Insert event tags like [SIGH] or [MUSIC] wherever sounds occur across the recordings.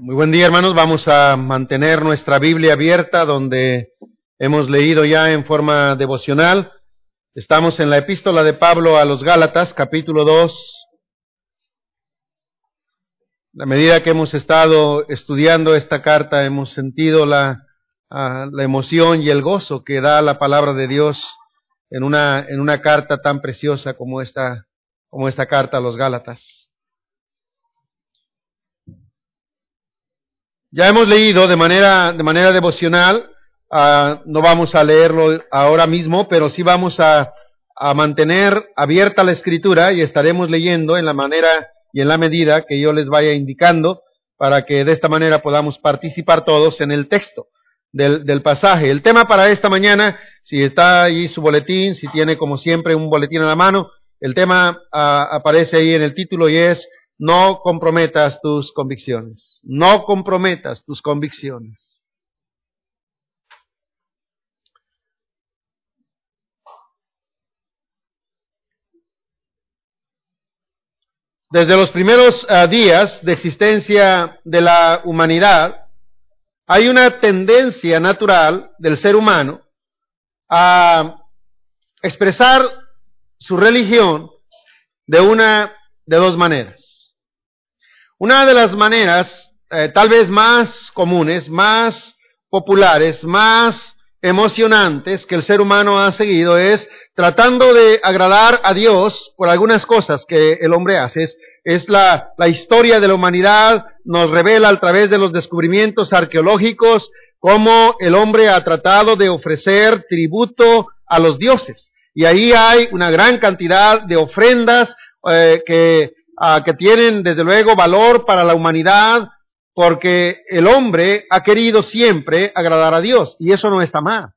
Muy buen día, hermanos. Vamos a mantener nuestra Biblia abierta donde hemos leído ya en forma devocional. Estamos en la epístola de Pablo a los Gálatas, capítulo 2. A medida que hemos estado estudiando esta carta, hemos sentido la, ah, la emoción y el gozo que da la palabra de Dios en una, en una carta tan preciosa como esta, como esta carta a los Gálatas. Ya hemos leído de manera, de manera devocional, uh, no vamos a leerlo ahora mismo, pero sí vamos a, a mantener abierta la escritura y estaremos leyendo en la manera y en la medida que yo les vaya indicando para que de esta manera podamos participar todos en el texto del, del, pasaje. El tema para esta mañana, si está ahí su boletín, si tiene como siempre un boletín a la mano, el tema uh, aparece ahí en el título y es no comprometas tus convicciones. No comprometas tus convicciones. Desde los primeros uh, días de existencia de la humanidad, hay una tendencia natural del ser humano a expresar su religión de una de dos maneras. Una de las maneras eh, tal vez más comunes, más populares, más emocionantes que el ser humano ha seguido es tratando de agradar a Dios por algunas cosas que el hombre hace. Es, la, la historia de la humanidad, nos revela a través de los descubrimientos arqueológicos cómo el hombre ha tratado de ofrecer tributo a los dioses. Y ahí hay una gran cantidad de ofrendas eh, que uh, que tienen desde luego valor para la humanidad, porque el hombre ha querido siempre agradar a Dios, y eso no está mal.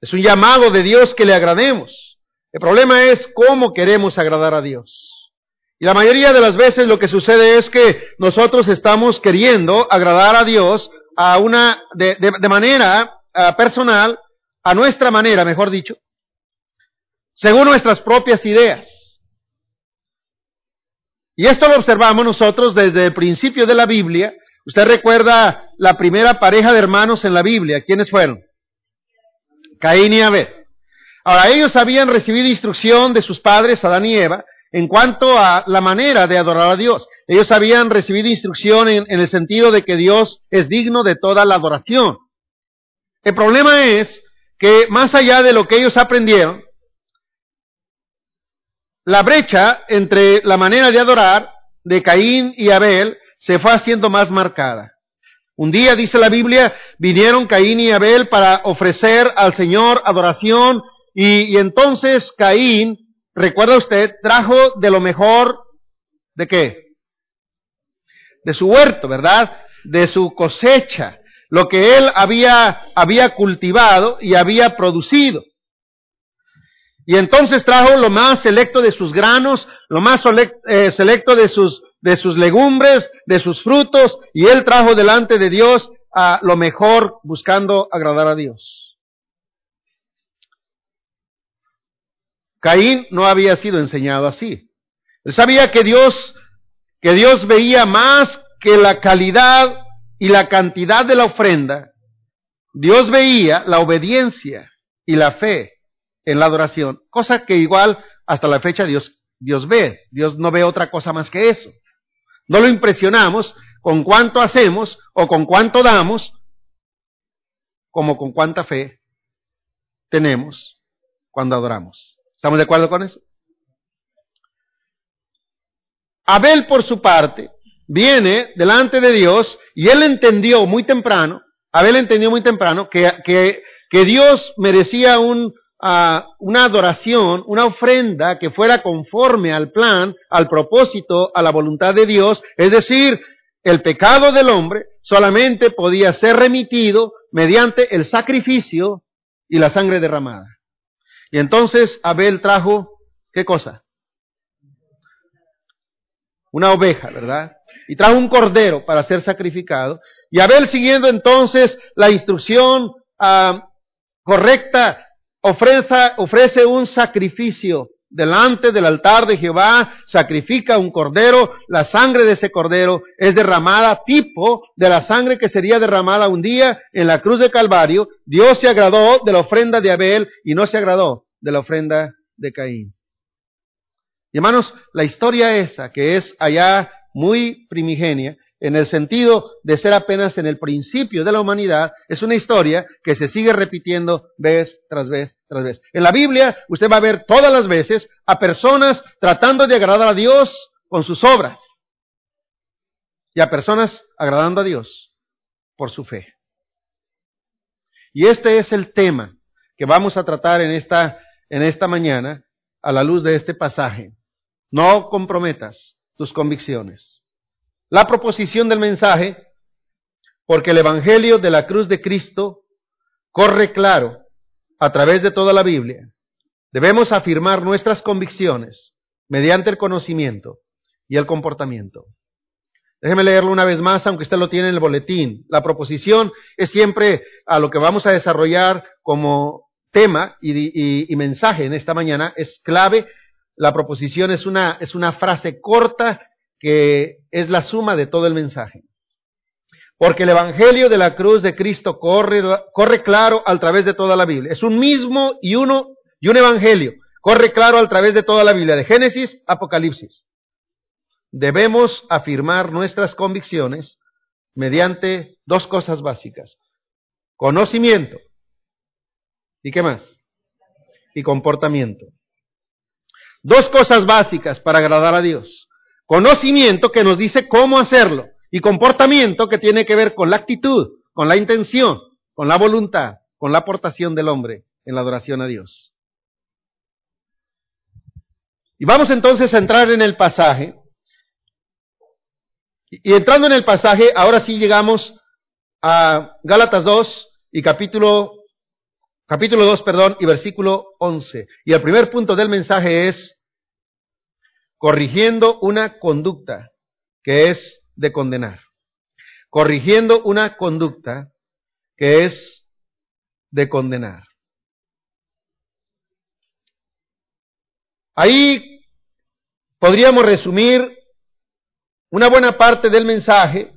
Es un llamado de Dios que le agrademos. El problema es cómo queremos agradar a Dios. Y la mayoría de las veces lo que sucede es que nosotros estamos queriendo agradar a Dios a una, de, de, de manera uh, personal, a nuestra manera, mejor dicho, según nuestras propias ideas. Y esto lo observamos nosotros desde el principio de la Biblia. Usted recuerda la primera pareja de hermanos en la Biblia. ¿Quiénes fueron? Caín y Abel. Ahora, ellos habían recibido instrucción de sus padres, Adán y Eva, en cuanto a la manera de adorar a Dios. Ellos habían recibido instrucción en, en el sentido de que Dios es digno de toda la adoración. El problema es que más allá de lo que ellos aprendieron, la brecha entre la manera de adorar de Caín y Abel se fue haciendo más marcada. Un día, dice la Biblia, vinieron Caín y Abel para ofrecer al Señor adoración y, entonces Caín, recuerda usted, trajo de lo mejor, ¿de qué? De su huerto, ¿verdad? De su cosecha, lo que él había, había cultivado y había producido. Y entonces trajo lo más selecto de sus granos, lo más eh, selecto de sus, de sus legumbres, de sus frutos, y él trajo delante de Dios a lo mejor buscando agradar a Dios. Caín no había sido enseñado así. Él sabía que Dios, que Dios veía más que la calidad y la cantidad de la ofrenda. Dios veía la obediencia y la fe en la adoración, cosa que igual hasta la fecha Dios, Dios ve, Dios no ve otra cosa más que eso. No lo impresionamos con cuánto hacemos o con cuánto damos, como con cuánta fe tenemos cuando adoramos. ¿Estamos de acuerdo con eso? Abel, por su parte, viene delante de Dios y él entendió muy temprano, Abel entendió muy temprano que, que, que Dios merecía un, una adoración, una ofrenda que fuera conforme al plan, al propósito, a la voluntad de Dios, es decir, el pecado del hombre solamente podía ser remitido mediante el sacrificio y la sangre derramada. Y entonces Abel trajo, ¿qué cosa? Una oveja, ¿verdad? Y trajo un cordero para ser sacrificado. Y Abel siguiendo entonces la instrucción uh, correcta ofrece, un sacrificio delante del altar de Jehová, sacrifica un cordero, la sangre de ese cordero es derramada, tipo de la sangre que sería derramada un día en la cruz de Calvario. Dios se agradó de la ofrenda de Abel y no se agradó de la ofrenda de Caín. Y hermanos, la historia esa, que es allá muy primigenia, en el sentido de ser apenas en el principio de la humanidad, es una historia que se sigue repitiendo vez tras vez tras vez. En la Biblia usted va a ver todas las veces a personas tratando de agradar a Dios con sus obras y a personas agradando a Dios por su fe. Y este es el tema que vamos a tratar en esta, en esta mañana a la luz de este pasaje. No comprometas tus convicciones la proposición del mensaje, porque el Evangelio de la cruz de Cristo corre claro a través de toda la Biblia. Debemos afirmar nuestras convicciones mediante el conocimiento y el comportamiento. Déjeme leerlo una vez más, aunque usted lo tiene en el boletín. La proposición es siempre a lo que vamos a desarrollar como tema y, y mensaje en esta mañana. Es clave. La proposición es una, es una frase corta que es la suma de todo el mensaje. Porque el Evangelio de la cruz de Cristo corre, corre claro a través de toda la Biblia. Es un mismo y uno y un Evangelio. Corre claro a través de toda la Biblia, de Génesis, Apocalipsis. Debemos afirmar nuestras convicciones mediante dos cosas básicas. Conocimiento. ¿Y qué más? Y comportamiento. Dos cosas básicas para agradar a Dios. Conocimiento que nos dice cómo hacerlo y comportamiento que tiene que ver con la actitud, con la intención, con la voluntad, con la aportación del hombre en la adoración a Dios. Y vamos entonces a entrar en el pasaje. Y entrando en el pasaje, ahora sí llegamos a Gálatas 2 y capítulo, capítulo 2, perdón, y versículo 11. Y el primer punto del mensaje es corrigiendo una conducta que es de condenar. Corrigiendo una conducta que es de condenar. Ahí podríamos resumir una buena parte del mensaje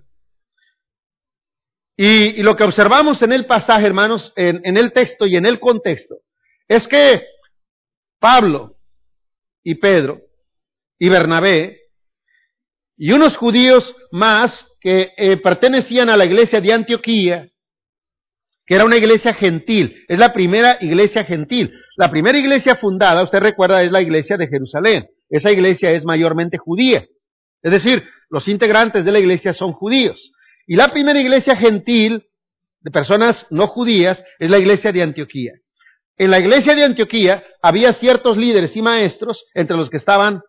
y, lo que observamos en el pasaje, hermanos, en el texto y en el contexto, es que Pablo y Pedro y Bernabé, y unos judíos más que eh, pertenecían a la iglesia de Antioquía, que era una iglesia gentil, es la primera iglesia gentil. La primera iglesia fundada, usted recuerda, es la iglesia de Jerusalén. Esa iglesia es mayormente judía. Es decir, los integrantes de la iglesia son judíos. Y la primera iglesia gentil de personas no judías es la iglesia de Antioquía. En la iglesia de Antioquía había ciertos líderes y maestros, entre los que estaban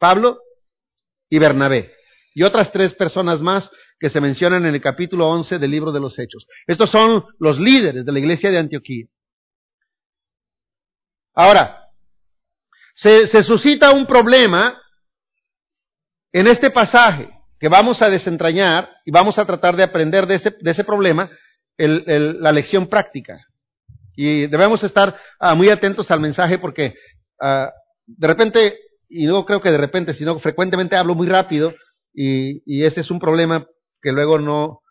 Pablo y Bernabé, y otras tres personas más que se mencionan en el capítulo 11 del libro de los Hechos. Estos son los líderes de la iglesia de Antioquía. Ahora, se, suscita un problema en este pasaje que vamos a desentrañar y vamos a tratar de aprender de ese, problema la lección práctica. Y debemos estar ah, muy atentos al mensaje porque ah, de repente y no creo que de repente, sino frecuentemente hablo muy rápido y, ese es un problema que luego no,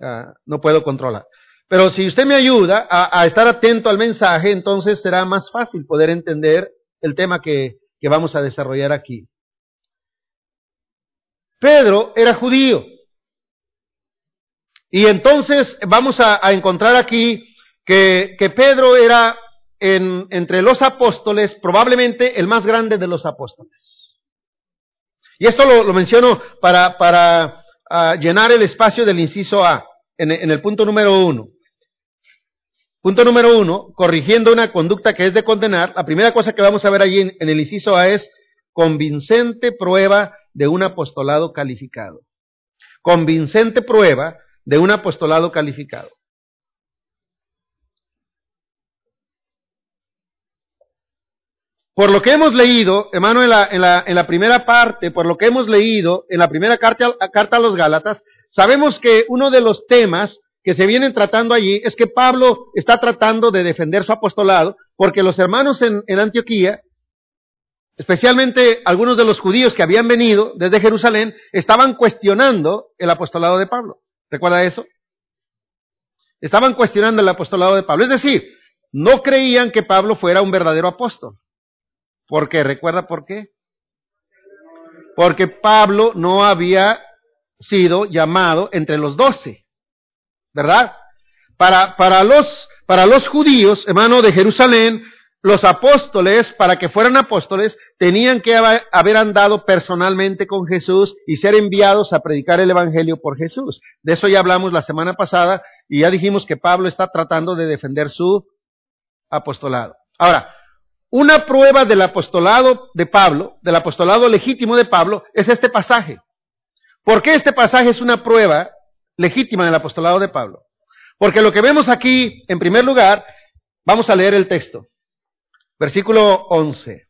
ah, no puedo controlar. Pero si usted me ayuda a, estar atento al mensaje, entonces será más fácil poder entender el tema que, que vamos a desarrollar aquí. Pedro era judío. Y entonces vamos a, encontrar aquí que, que Pedro era entre los apóstoles, probablemente el más grande de los apóstoles. Y esto lo, menciono para, ah, llenar el espacio del inciso A, en, el punto número uno. Punto número uno, corrigiendo una conducta que es de condenar, la primera cosa que vamos a ver allí en el inciso A es convincente prueba de un apostolado calificado. Convincente prueba de un apostolado calificado. Por lo que hemos leído, hermano, en la, en la, primera parte, por lo que hemos leído en la primera carta, carta a los Gálatas, sabemos que uno de los temas que se vienen tratando allí es que Pablo está tratando de defender su apostolado, porque los hermanos en, en Antioquía especialmente algunos de los judíos que habían venido desde Jerusalén, estaban cuestionando el apostolado de Pablo. ¿Recuerda eso? Estaban cuestionando el apostolado de Pablo. Es decir, no creían que Pablo fuera un verdadero apóstol. ¿Por qué? ¿Recuerda por qué? Porque Pablo no había sido llamado entre los doce. ¿Verdad? Para, para, los, para los judíos, hermano de Jerusalén, los apóstoles, para que fueran apóstoles, tenían que haber andado personalmente con Jesús y ser enviados a predicar el Evangelio por Jesús. De eso ya hablamos la semana pasada y ya dijimos que Pablo está tratando de defender su apostolado. Ahora, una prueba del apostolado de Pablo, del apostolado legítimo de Pablo, es este pasaje. ¿Por qué este pasaje es una prueba legítima del apostolado de Pablo? Porque lo que vemos aquí, en primer lugar, vamos a leer el texto. Versículo 11.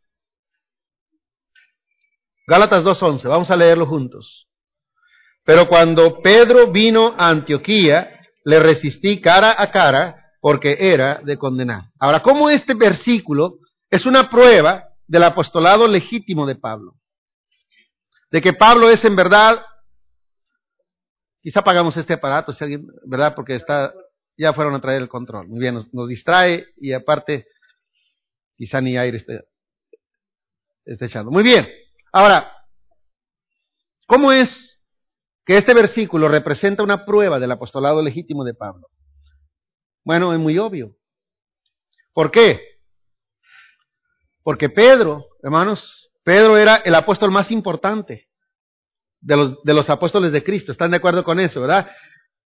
Gálatas 2.11, vamos a leerlo juntos. Pero cuando Pedro vino a Antioquía, le resistí cara a cara porque era de condenar. Ahora, ¿cómo este versículo es una prueba del apostolado legítimo de Pablo? De que Pablo es en verdad, quizá apagamos este aparato, ¿verdad? Porque está, ya fueron a traer el control. Muy bien, nos, nos distrae y aparte quizá ni aire esté, esté echando. Muy bien. Ahora, ¿cómo es que este versículo representa una prueba del apostolado legítimo de Pablo? Bueno, es muy obvio. ¿Por qué? Porque Pedro, hermanos, Pedro era el apóstol más importante de los, apóstoles de Cristo. ¿Están de acuerdo con eso, verdad?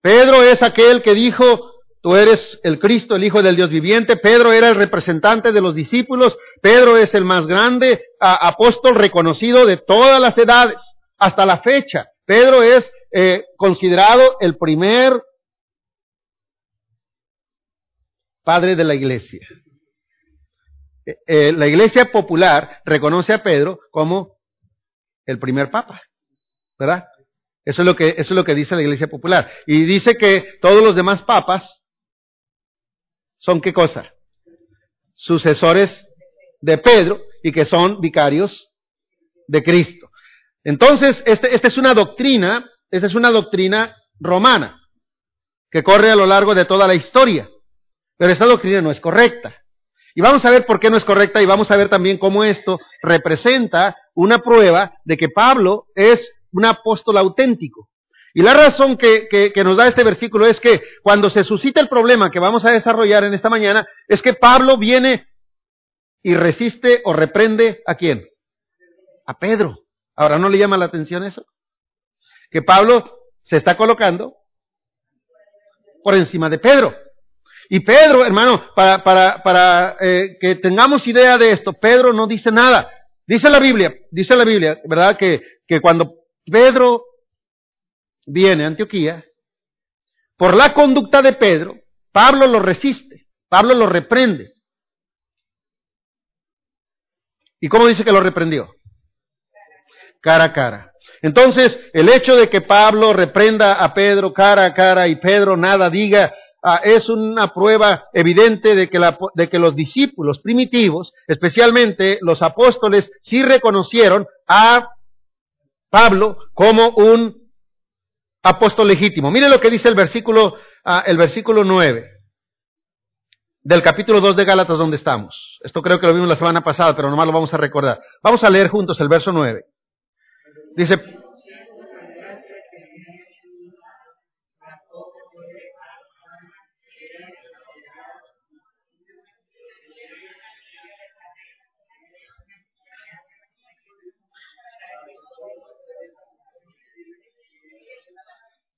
Pedro es aquel que dijo, Tú eres el Cristo, el Hijo del Dios viviente. Pedro era el representante de los discípulos. Pedro es el más grande apóstol reconocido de todas las edades hasta la fecha. Pedro es eh, considerado el primer padre de la iglesia. Eh, eh, la iglesia popular reconoce a Pedro como el primer papa, ¿verdad? Eso es lo que, eso es lo que dice la iglesia popular. Y dice que todos los demás papas son qué cosa? Sucesores de Pedro y que son vicarios de Cristo. Entonces, este, esta es una doctrina, esta es una doctrina romana que corre a lo largo de toda la historia. Pero esta doctrina no es correcta. Y vamos a ver por qué no es correcta y vamos a ver también cómo esto representa una prueba de que Pablo es un apóstol auténtico. Y la razón que, que, nos da este versículo es que cuando se suscita el problema que vamos a desarrollar en esta mañana, es que Pablo viene y resiste o reprende a quién? A Pedro. Ahora, ¿no le llama la atención eso? Que Pablo se está colocando por encima de Pedro. Y Pedro, hermano, para, eh, que tengamos idea de esto, Pedro no dice nada. Dice la Biblia, dice la Biblia, ¿verdad? Que, que cuando Pedro viene a Antioquía, por la conducta de Pedro, Pablo lo resiste, Pablo lo reprende. ¿Y cómo dice que lo reprendió? Cara a cara. Entonces, el hecho de que Pablo reprenda a Pedro cara a cara y Pedro nada diga, ah, es una prueba evidente de que, los discípulos primitivos, especialmente los apóstoles, sí reconocieron a Pablo como un apóstol legítimo. Mire lo que dice el versículo, ah, el versículo 9 del capítulo 2 de Gálatas donde estamos. Esto creo que lo vimos la semana pasada, pero nomás lo vamos a recordar. Vamos a leer juntos el verso 9. Dice,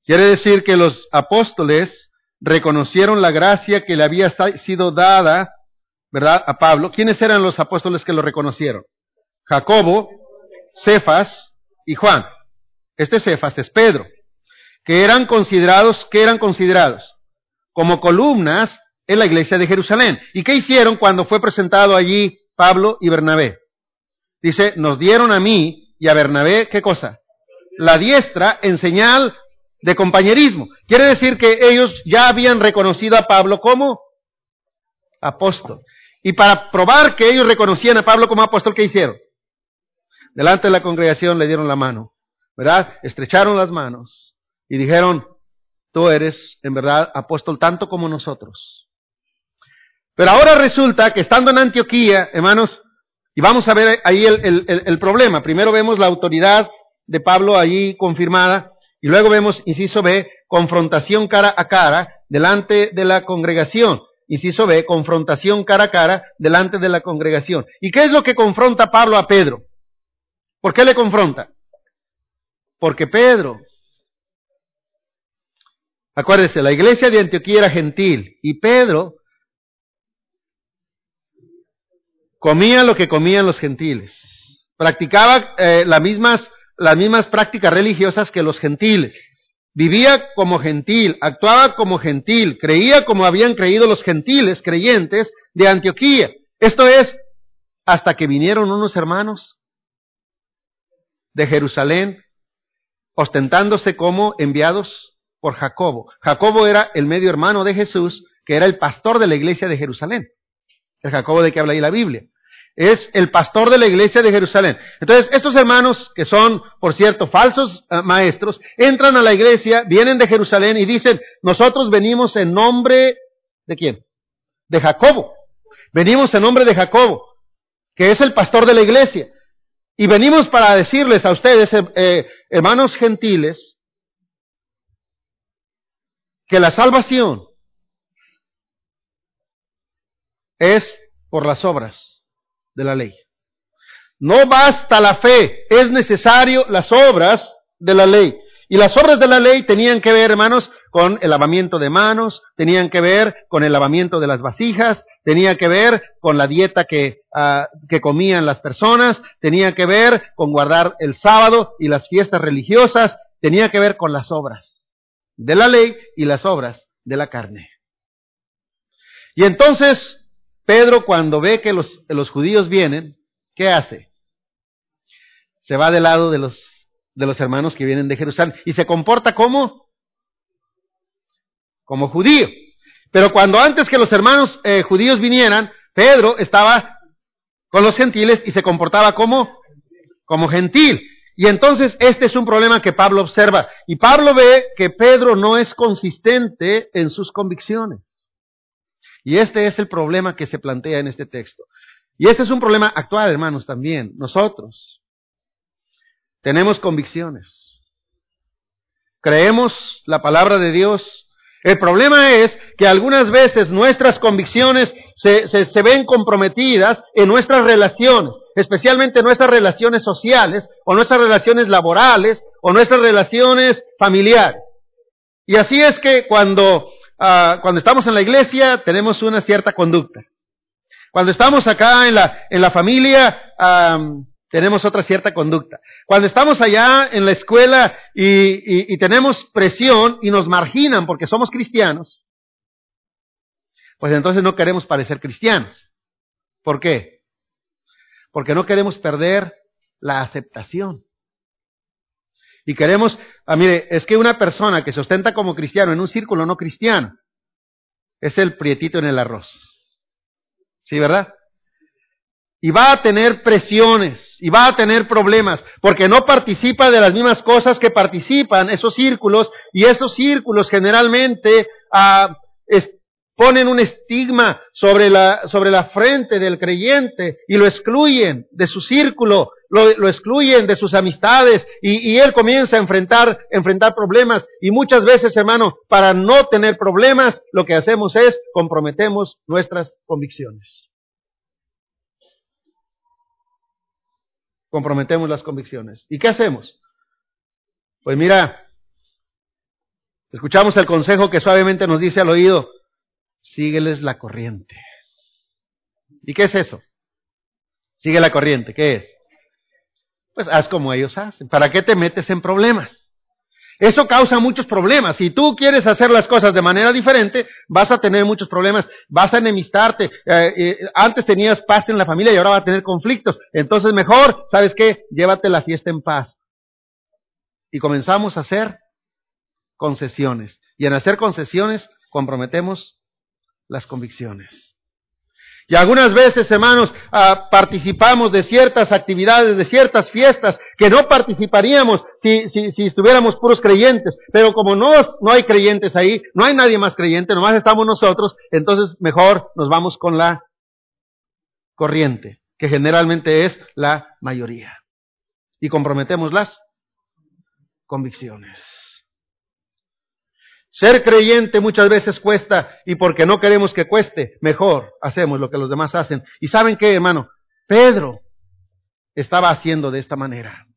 Quiere decir que los apóstoles reconocieron la gracia que le había sido dada, ¿verdad? A Pablo. ¿Quiénes eran los apóstoles que lo reconocieron? Jacobo, Cefas y Juan. Este Cefas es Pedro. Que eran considerados, que eran considerados como columnas en la iglesia de Jerusalén. ¿Y qué hicieron cuando fue presentado allí Pablo y Bernabé? Dice, nos dieron a mí y a Bernabé, ¿qué cosa? La diestra en señal de compañerismo. Quiere decir que ellos ya habían reconocido a Pablo como apóstol. Y para probar que ellos reconocían a Pablo como apóstol, ¿qué hicieron? delante de la congregación le dieron la mano, ¿verdad? Estrecharon las manos y dijeron, tú eres en verdad apóstol tanto como nosotros. Pero ahora resulta que estando en Antioquía, hermanos, y vamos a ver ahí el, el problema. Primero vemos la autoridad de Pablo allí confirmada, y luego vemos, inciso B, confrontación cara a cara delante de la congregación. Inciso B, confrontación cara a cara delante de la congregación. ¿Y qué es lo que confronta Pablo a Pedro? ¿Por qué le confronta? Porque Pedro, acuérdese, la iglesia de Antioquía era gentil y Pedro comía lo que comían los gentiles. Practicaba eh, las, mismas, las mismas prácticas religiosas que los gentiles. Vivía como gentil, actuaba como gentil, creía como habían creído los gentiles creyentes de Antioquía. Esto es, hasta que vinieron unos hermanos de Jerusalén, ostentándose como enviados por Jacobo. Jacobo era el medio hermano de Jesús, que era el pastor de la iglesia de Jerusalén. El Jacobo de que habla ahí la Biblia es el pastor de la iglesia de Jerusalén. Entonces, estos hermanos, que son, por cierto, falsos eh, maestros, entran a la iglesia, vienen de Jerusalén y dicen, nosotros venimos en nombre de quién? De Jacobo. Venimos en nombre de Jacobo, que es el pastor de la iglesia. Y venimos para decirles a ustedes, eh, eh, hermanos gentiles, que la salvación es por las obras de la ley. No basta la fe, es necesario las obras de la ley. Y las obras de la ley tenían que ver, hermanos, con el lavamiento de manos, tenían que ver con el lavamiento de las vasijas, tenía que ver con la dieta que, ah, que comían las personas, tenía que ver con guardar el sábado y las fiestas religiosas, tenía que ver con las obras de la ley y las obras de la carne. Y entonces Pedro cuando ve que los, judíos vienen, ¿qué hace? Se va del lado de los, de los hermanos que vienen de Jerusalén y se comporta como, como judío. Pero cuando antes que los hermanos eh, judíos vinieran, Pedro estaba con los gentiles y se comportaba como, como gentil. Y entonces este es un problema que Pablo observa. Y Pablo ve que Pedro no es consistente en sus convicciones. Y este es el problema que se plantea en este texto. Y este es un problema actual, hermanos, también. Nosotros tenemos convicciones. Creemos la palabra de Dios. El problema es que algunas veces nuestras convicciones se, se, ven comprometidas en nuestras relaciones, especialmente nuestras relaciones sociales o nuestras relaciones laborales o nuestras relaciones familiares. Y así es que cuando Ah, cuando estamos en la iglesia tenemos una cierta conducta. Cuando estamos acá en la, en la familia, tenemos otra cierta conducta. Cuando estamos allá en la escuela y, y, tenemos presión y nos marginan porque somos cristianos, pues entonces no queremos parecer cristianos. ¿Por qué? Porque no queremos perder la aceptación. Y queremos, ah, mire, es que una persona que se ostenta como cristiano en un círculo no cristiano es el prietito en el arroz. ¿Sí, verdad? Y va a tener presiones, y va a tener problemas, porque no participa de las mismas cosas que participan esos círculos, y esos círculos generalmente ah, ponen un estigma sobre la, sobre la frente del creyente y lo excluyen de su círculo lo, excluyen de sus amistades y, él comienza a enfrentar, enfrentar problemas. Y muchas veces, hermano, para no tener problemas, lo que hacemos es comprometemos nuestras convicciones. Comprometemos las convicciones. ¿Y qué hacemos? Pues mira, escuchamos el consejo que suavemente nos dice al oído, sígueles la corriente. ¿Y qué es eso? Sigue la corriente, ¿qué es? Pues haz como ellos hacen. ¿Para qué te metes en problemas? Eso causa muchos problemas. Si tú quieres hacer las cosas de manera diferente, vas a tener muchos problemas, vas a enemistarte. Eh, eh, antes tenías paz en la familia y ahora va a tener conflictos. Entonces mejor, ¿sabes qué? Llévate la fiesta en paz. Y comenzamos a hacer concesiones. Y en hacer concesiones comprometemos las convicciones. Y algunas veces, hermanos, ah, participamos de ciertas actividades, de ciertas fiestas que no participaríamos si, si, si estuviéramos puros creyentes. Pero como no, no hay creyentes ahí, no hay nadie más creyente, nomás estamos nosotros, entonces mejor nos vamos con la corriente, que generalmente es la mayoría. Y comprometemos las convicciones. Ser creyente muchas veces cuesta y porque no queremos que cueste, mejor hacemos lo que los demás hacen. ¿Y saben qué, hermano? Pedro estaba haciendo de esta manera.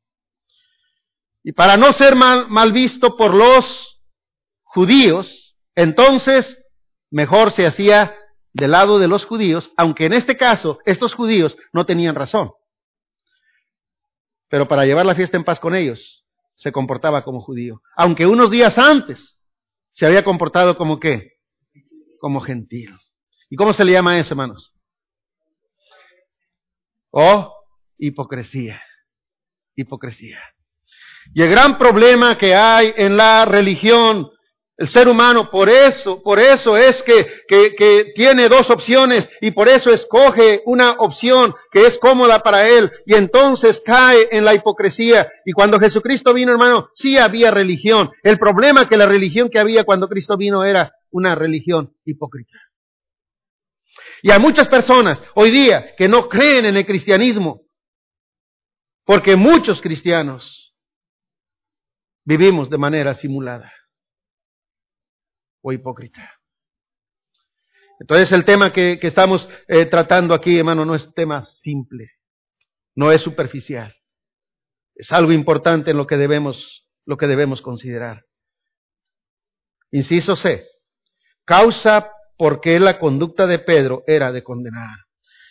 Y para no ser mal, mal visto por los judíos, entonces mejor se hacía del lado de los judíos, aunque en este caso estos judíos no tenían razón. Pero para llevar la fiesta en paz con ellos, se comportaba como judío. Aunque unos días antes se había comportado como qué? Como gentil. ¿Y cómo se le llama eso, hermanos? O hipocresía. Hipocresía. Y el gran problema que hay en la religión el ser humano, por eso, por eso es que, que, que, tiene dos opciones y por eso escoge una opción que es cómoda para él y entonces cae en la hipocresía. Y cuando Jesucristo vino, hermano, sí había religión. El problema que la religión que había cuando Cristo vino era una religión hipócrita. Y hay muchas personas hoy día que no creen en el cristianismo porque muchos cristianos vivimos de manera simulada o hipócrita. Entonces el tema que, estamos eh, tratando aquí, hermano, no es tema simple, no es superficial. Es algo importante en lo que debemos, lo que debemos considerar. Inciso C. Causa por qué la conducta de Pedro era de condenar.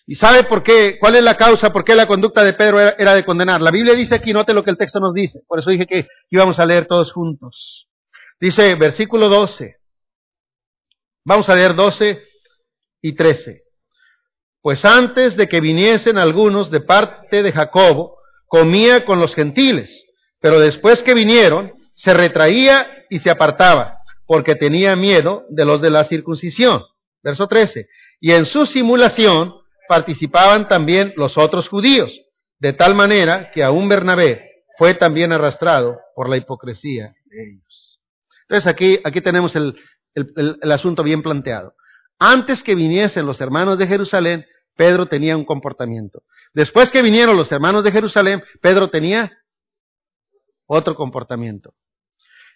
¿Y sabe por qué? ¿Cuál es la causa por qué la conducta de Pedro era, era de condenar? La Biblia dice aquí, note lo que el texto nos dice. Por eso dije que íbamos a leer todos juntos. Dice, versículo 12. Vamos a leer 12 y 13. Pues antes de que viniesen algunos de parte de Jacobo, comía con los gentiles, pero después que vinieron, se retraía y se apartaba, porque tenía miedo de los de la circuncisión. Verso 13. Y en su simulación participaban también los otros judíos, de tal manera que aún Bernabé fue también arrastrado por la hipocresía de ellos. Entonces aquí, aquí tenemos el, el, asunto bien planteado. Antes que viniesen los hermanos de Jerusalén, Pedro tenía un comportamiento. Después que vinieron los hermanos de Jerusalén, Pedro tenía otro comportamiento.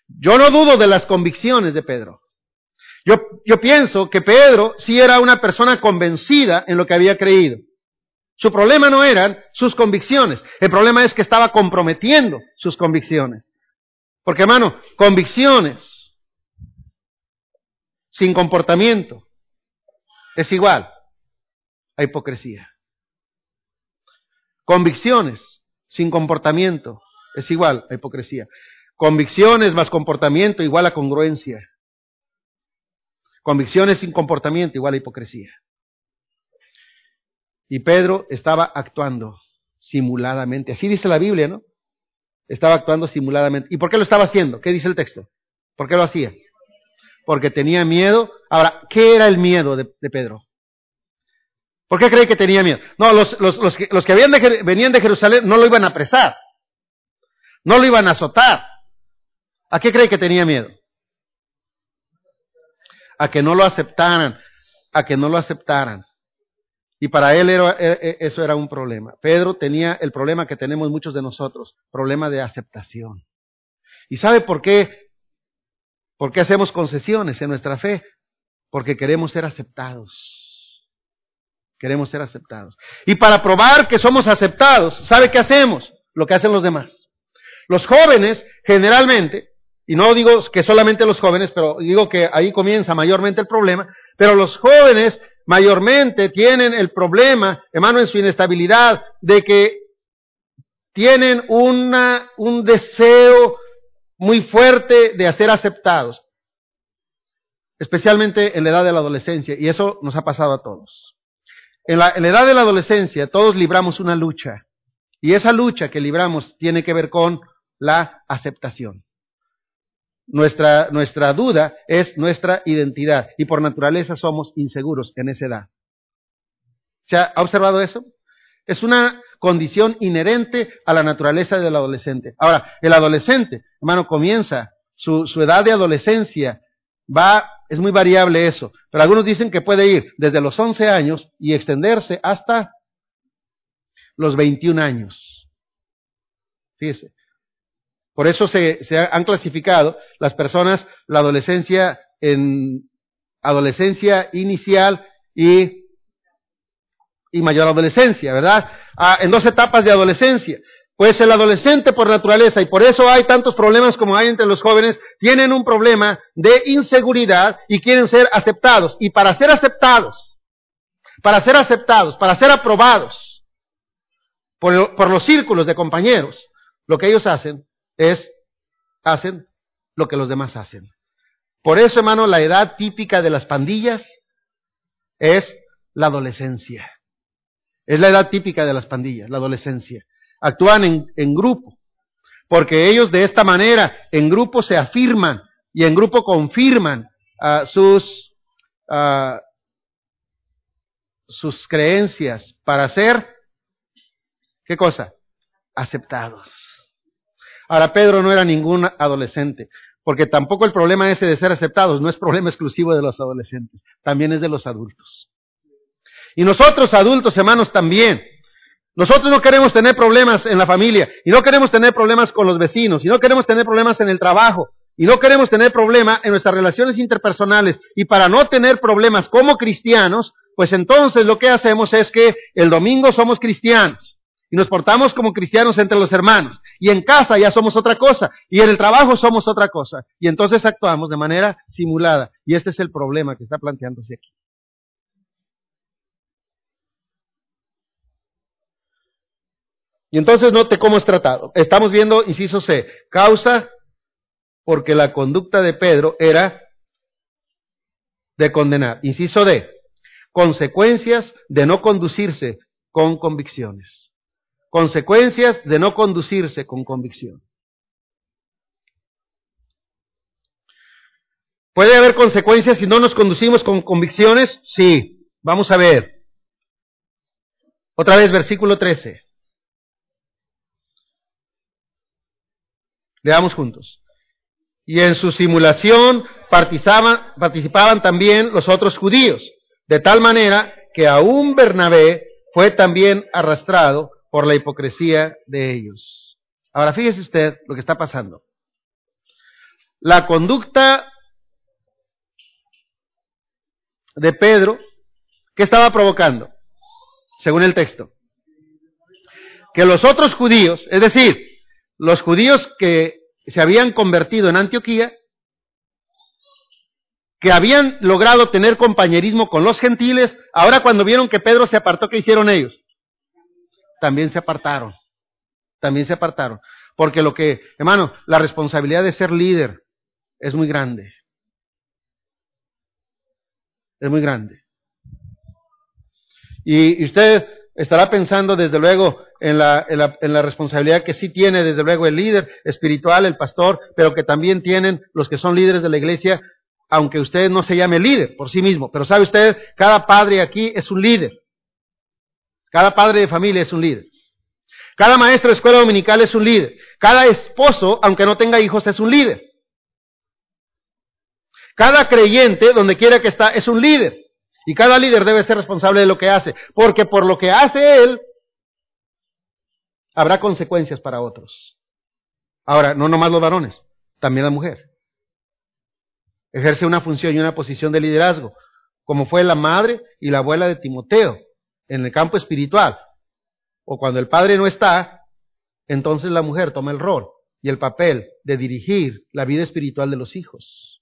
Yo no dudo de las convicciones de Pedro. Yo, yo, pienso que Pedro sí era una persona convencida en lo que había creído. Su problema no eran sus convicciones, el problema es que estaba comprometiendo sus convicciones. Porque hermano, convicciones sin comportamiento es igual a hipocresía. Convicciones sin comportamiento es igual a hipocresía. Convicciones más comportamiento igual a congruencia. Convicciones sin comportamiento igual a hipocresía. Y Pedro estaba actuando simuladamente. Así dice la Biblia, ¿no? Estaba actuando simuladamente. ¿Y por qué lo estaba haciendo? ¿Qué dice el texto? ¿Por qué lo hacía? Porque tenía miedo. Ahora, ¿qué era el miedo de, Pedro? ¿Por qué cree que tenía miedo? No, los, los, que, los que venían de Jerusalén no lo iban a apresar, no lo iban a azotar. ¿A qué cree que tenía miedo? A que no lo aceptaran, a que no lo aceptaran. Y para él era, e, e, eso era un problema. Pedro tenía el problema que tenemos muchos de nosotros, problema de aceptación. ¿Y sabe por qué ¿Por qué hacemos concesiones en nuestra fe? Porque queremos ser aceptados. Queremos ser aceptados. Y para probar que somos aceptados, ¿sabe qué hacemos? Lo que hacen los demás. Los jóvenes, generalmente, y no digo que solamente los jóvenes, pero digo que ahí comienza mayormente el problema, pero los jóvenes mayormente tienen el problema, hermano, en su inestabilidad, de que tienen una, un deseo muy fuerte de ser aceptados, especialmente en la edad de la adolescencia, y eso nos ha pasado a todos. En la, edad de la adolescencia todos libramos una lucha, y esa lucha que libramos tiene que ver con la aceptación. Nuestra, nuestra duda es nuestra identidad, y por naturaleza somos inseguros en esa edad. ¿Se ha observado eso? Es una condición inherente a la naturaleza del adolescente. Ahora, el adolescente, hermano, comienza su, su edad de adolescencia, va, es muy variable eso, pero algunos dicen que puede ir desde los 11 años y extenderse hasta los 21 años. Fíjese. Por eso se, se han clasificado las personas la adolescencia en adolescencia inicial y, y mayor adolescencia, ¿verdad? En dos etapas de adolescencia. Pues el adolescente por naturaleza, y por eso hay tantos problemas como hay entre los jóvenes, tienen un problema de inseguridad y quieren ser aceptados. Y para ser aceptados, para ser aceptados, para ser aprobados por, por los círculos de compañeros, lo que ellos hacen es, hacen lo que los demás hacen. Por eso, hermano, la edad típica de las pandillas es la adolescencia. Es la edad típica de las pandillas, la adolescencia. Actúan en, grupo, porque ellos de esta manera, en grupo se afirman y en grupo confirman uh, sus, uh, sus creencias para ser, ¿qué cosa? Aceptados. Ahora, Pedro no era ningún adolescente, porque tampoco el problema ese de ser aceptados no es problema exclusivo de los adolescentes, también es de los adultos. Y nosotros adultos, hermanos, también. Nosotros no queremos tener problemas en la familia, y no queremos tener problemas con los vecinos, y no queremos tener problemas en el trabajo, y no queremos tener problemas en nuestras relaciones interpersonales. Y para no tener problemas como cristianos, pues entonces lo que hacemos es que el domingo somos cristianos y nos portamos como cristianos entre los hermanos. Y en casa ya somos otra cosa. Y en el trabajo somos otra cosa. Y entonces actuamos de manera simulada. Y este es el problema que está planteándose aquí. Y entonces note cómo es tratado. Estamos viendo, inciso C, causa porque la conducta de Pedro era de condenar. Inciso D, consecuencias de no conducirse con convicciones consecuencias de no conducirse con convicción. ¿Puede haber consecuencias si no nos conducimos con convicciones? Sí. Vamos a ver. Otra vez, versículo 13. Leamos juntos. Y en su simulación participaban, participaban también los otros judíos, de tal manera que aún Bernabé fue también arrastrado por la hipocresía de ellos. Ahora fíjese usted lo que está pasando. La conducta de Pedro, ¿qué estaba provocando? Según el texto. Que los otros judíos, es decir, los judíos que se habían convertido en Antioquía, que habían logrado tener compañerismo con los gentiles, ahora cuando vieron que Pedro se apartó, ¿qué hicieron ellos? también se apartaron. También se apartaron. Porque lo que, hermano, la responsabilidad de ser líder es muy grande. Es muy grande. Y, usted estará pensando desde luego en la, en, la, responsabilidad que sí tiene desde luego el líder espiritual, el pastor, pero que también tienen los que son líderes de la iglesia, aunque usted no se llame líder por sí mismo. Pero sabe usted, cada padre aquí es un líder. Cada padre de familia es un líder. Cada maestro de escuela dominical es un líder. Cada esposo, aunque no tenga hijos, es un líder. Cada creyente, donde quiera que está, es un líder. Y cada líder debe ser responsable de lo que hace. Porque por lo que hace él, habrá consecuencias para otros. Ahora, no nomás los varones, también la mujer. Ejerce una función y una posición de liderazgo, como fue la madre y la abuela de Timoteo en el campo espiritual, o cuando el padre no está, entonces la mujer toma el rol y el papel de dirigir la vida espiritual de los hijos.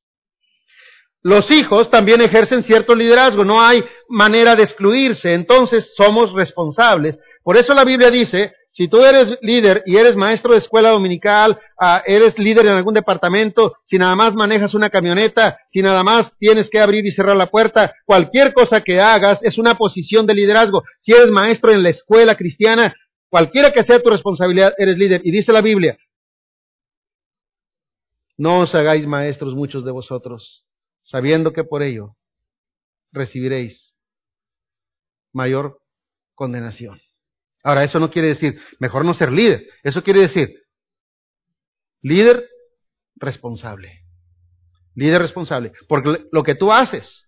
Los hijos también ejercen cierto liderazgo, no hay manera de excluirse, entonces somos responsables. Por eso la Biblia dice, si tú eres líder y eres maestro de escuela dominical, ah, eres líder en algún departamento, si nada más manejas una camioneta, si nada más tienes que abrir y cerrar la puerta, cualquier cosa que hagas es una posición de liderazgo. Si eres maestro en la escuela cristiana, cualquiera que sea tu responsabilidad, eres líder. Y dice la Biblia, no os hagáis maestros muchos de vosotros, sabiendo que por ello recibiréis mayor condenación. Ahora, eso no quiere decir mejor no ser líder. Eso quiere decir líder responsable. Líder responsable. Porque lo que tú haces,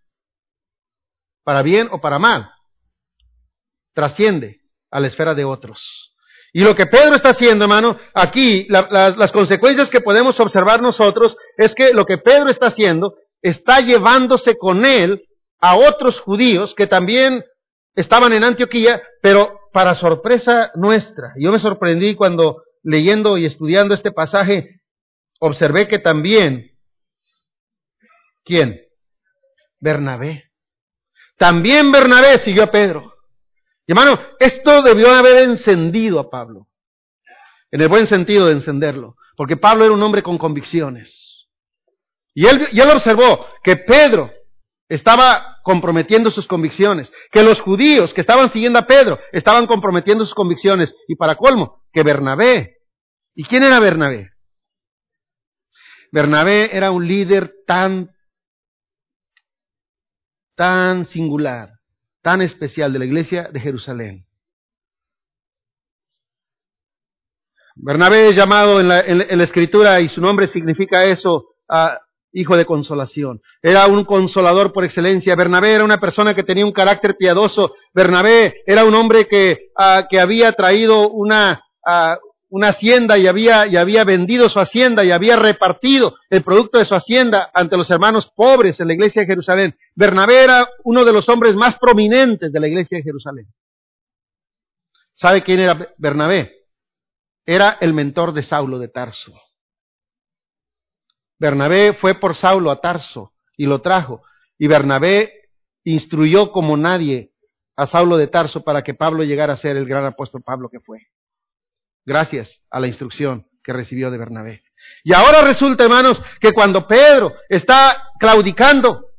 para bien o para mal, trasciende a la esfera de otros. Y lo que Pedro está haciendo, hermano, aquí, las consecuencias que podemos observar nosotros es que lo que Pedro está haciendo está llevándose con él a otros judíos que también estaban en Antioquía, pero para sorpresa nuestra. Yo me sorprendí cuando leyendo y estudiando este pasaje, observé que también, ¿quién? Bernabé. También Bernabé siguió a Pedro. Y hermano, esto debió haber encendido a Pablo. En el buen sentido de encenderlo. Porque Pablo era un hombre con convicciones. Y él, y él observó que Pedro estaba comprometiendo sus convicciones, que los judíos que estaban siguiendo a Pedro estaban comprometiendo sus convicciones, y para colmo, que Bernabé. ¿Y quién era Bernabé? Bernabé era un líder tan, tan singular, tan especial de la iglesia de Jerusalén. Bernabé es llamado en la, en la escritura y su nombre significa eso, hijo de consolación. Era un consolador por excelencia. Bernabé era una persona que tenía un carácter piadoso. Bernabé era un hombre que, ah, que había traído una, ah, una hacienda y había, y había vendido su hacienda y había repartido el producto de su hacienda ante los hermanos pobres en la iglesia de Jerusalén. Bernabé era uno de los hombres más prominentes de la iglesia de Jerusalén. ¿Sabe quién era Bernabé? Era el mentor de Saulo de Tarso. Bernabé fue por Saulo a Tarso y lo trajo. Y Bernabé instruyó como nadie a Saulo de Tarso para que Pablo llegara a ser el gran apóstol Pablo que fue. Gracias a la instrucción que recibió de Bernabé. Y ahora resulta, hermanos, que cuando Pedro está claudicando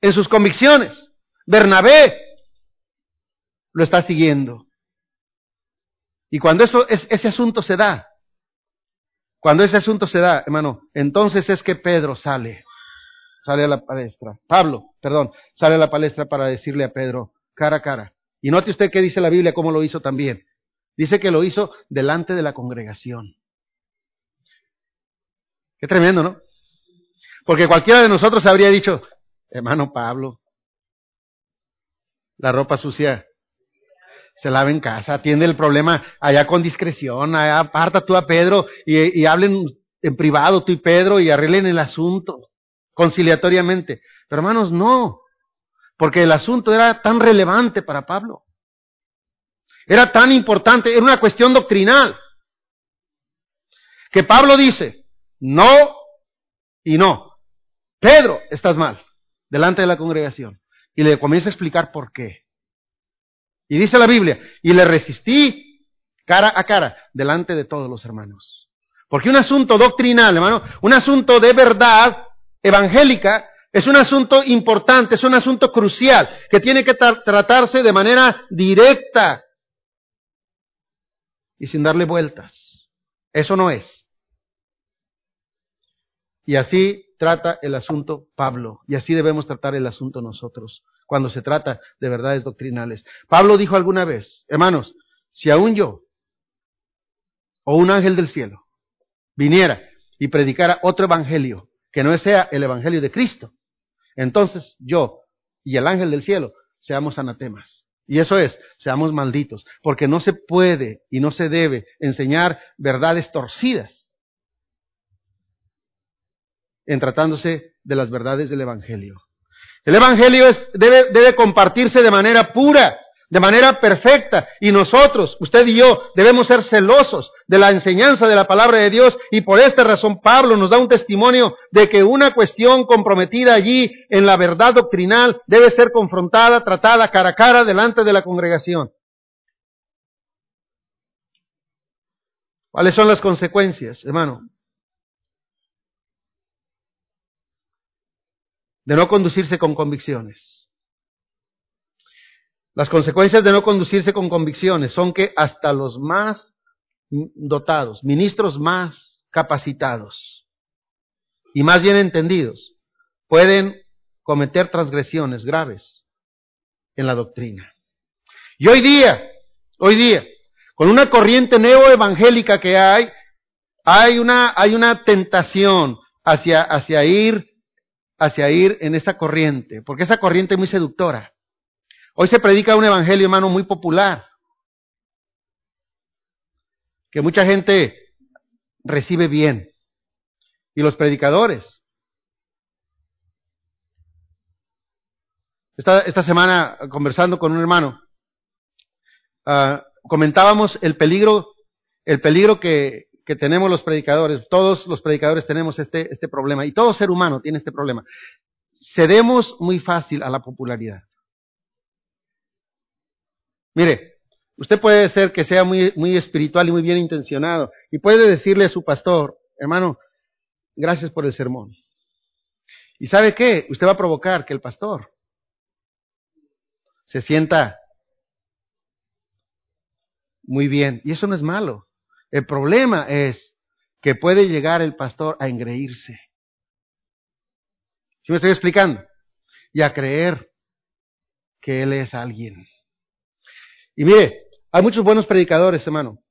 en sus convicciones, Bernabé lo está siguiendo. Y cuando eso, ese asunto se da, cuando ese asunto se da, hermano, entonces es que Pedro sale, sale a la palestra. Pablo, perdón, sale a la palestra para decirle a Pedro, cara a cara. Y note usted qué dice la Biblia, cómo lo hizo también. Dice que lo hizo delante de la congregación. Qué tremendo, ¿no? Porque cualquiera de nosotros habría dicho, hermano Pablo, la ropa sucia se lava en casa, atiende el problema allá con discreción, aparta tú a Pedro y, y hablen en privado tú y Pedro y arreglen el asunto conciliatoriamente. Pero hermanos, no, porque el asunto era tan relevante para Pablo. Era tan importante, era una cuestión doctrinal. Que Pablo dice, no y no. Pedro, estás mal, delante de la congregación. Y le comienza a explicar por qué. Y dice la Biblia, y le resistí cara a cara delante de todos los hermanos. Porque un asunto doctrinal, hermano, un asunto de verdad evangélica, es un asunto importante, es un asunto crucial, que tiene que tratarse de manera directa y sin darle vueltas. Eso no es. Y así trata el asunto Pablo, y así debemos tratar el asunto nosotros cuando se trata de verdades doctrinales. Pablo dijo alguna vez, hermanos, si aún yo o un ángel del cielo viniera y predicara otro evangelio que no sea el evangelio de Cristo, entonces yo y el ángel del cielo seamos anatemas. Y eso es, seamos malditos, porque no se puede y no se debe enseñar verdades torcidas en tratándose de las verdades del Evangelio. El Evangelio debe, compartirse de manera pura, de manera perfecta. Y nosotros, usted y yo, debemos ser celosos de la enseñanza de la palabra de Dios. Y por esta razón Pablo nos da un testimonio de que una cuestión comprometida allí en la verdad doctrinal debe ser confrontada, tratada cara a cara delante de la congregación. ¿Cuáles son las consecuencias, hermano? De no conducirse con convicciones. Las consecuencias de no conducirse con convicciones son que hasta los más dotados, ministros más capacitados y más bien entendidos, pueden cometer transgresiones graves en la doctrina. Y hoy día, hoy día, con una corriente neoevangélica que hay, hay una, hay una tentación hacia, hacia ir, hacia ir en esa corriente, porque esa corriente es muy seductora. Hoy se predica un evangelio, hermano, muy popular, que mucha gente recibe bien. Y los predicadores. Esta, esta semana, conversando con un hermano, uh, comentábamos el peligro, el peligro que, que, tenemos los predicadores. Todos los predicadores tenemos este, este problema y todo ser humano tiene este problema. Cedemos muy fácil a la popularidad. Mire, usted puede ser que sea muy, muy espiritual y muy bien intencionado y puede decirle a su pastor, hermano, gracias por el sermón. ¿Y sabe qué? Usted va a provocar que el pastor se sienta muy bien. Y eso no es malo. El problema es que puede llegar el pastor a engreírse. ¿Sí me estoy explicando? Y a creer que él es alguien. Y mire, hay muchos buenos predicadores, hermano,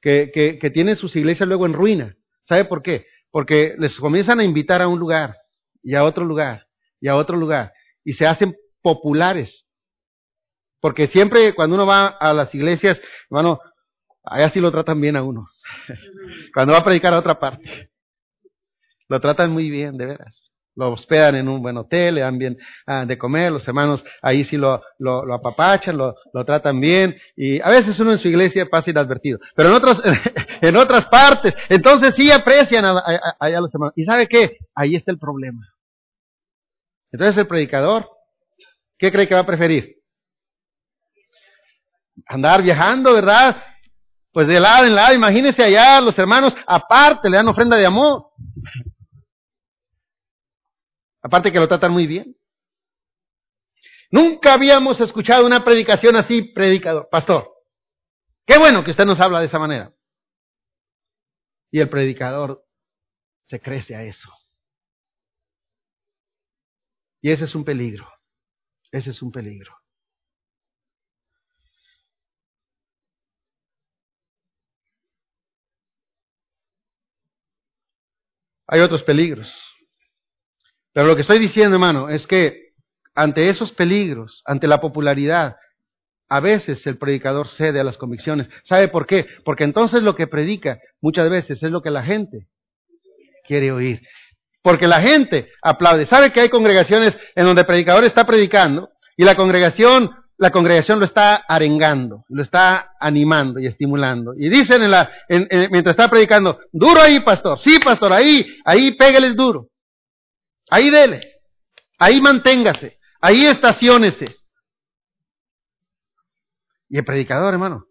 que, que, que tienen sus iglesias luego en ruina. ¿Sabe por qué? Porque les comienzan a invitar a un lugar y a otro lugar y a otro lugar y se hacen populares porque siempre cuando uno va a las iglesias, hermano, allá sí lo tratan bien a uno. [LAUGHS] cuando va a predicar a otra parte. Lo tratan muy bien, de veras. Lo hospedan en un buen hotel, le dan bien ah, de comer, los hermanos ahí sí lo, lo, apapachan, lo, lo, tratan bien, y a veces uno en su iglesia pasa inadvertido, pero en otros, [LAUGHS] en otras partes, entonces sí aprecian a, a los hermanos. ¿Y sabe qué? Ahí está el problema. Entonces el predicador, ¿qué cree que va a preferir? andar viajando, ¿verdad? Pues de lado en lado, imagínense allá, los hermanos, aparte le dan ofrenda de amor. Aparte que lo tratan muy bien. Nunca habíamos escuchado una predicación así, predicador, pastor. Qué bueno que usted nos habla de esa manera. Y el predicador se crece a eso. Y ese es un peligro. Ese es un peligro. Hay otros peligros. Pero lo que estoy diciendo, hermano, es que ante esos peligros, ante la popularidad, a veces el predicador cede a las convicciones. ¿Sabe por qué? Porque entonces lo que predica muchas veces es lo que la gente quiere oír. Porque la gente aplaude. ¿Sabe que hay congregaciones en donde el predicador está predicando y la congregación la congregación lo está arengando, lo está animando y estimulando. Y dicen en la, mientras está predicando, duro ahí, pastor, sí, pastor, ahí, ahí pégueles duro. Ahí dele, ahí manténgase, ahí estaciónese. Y el predicador, hermano,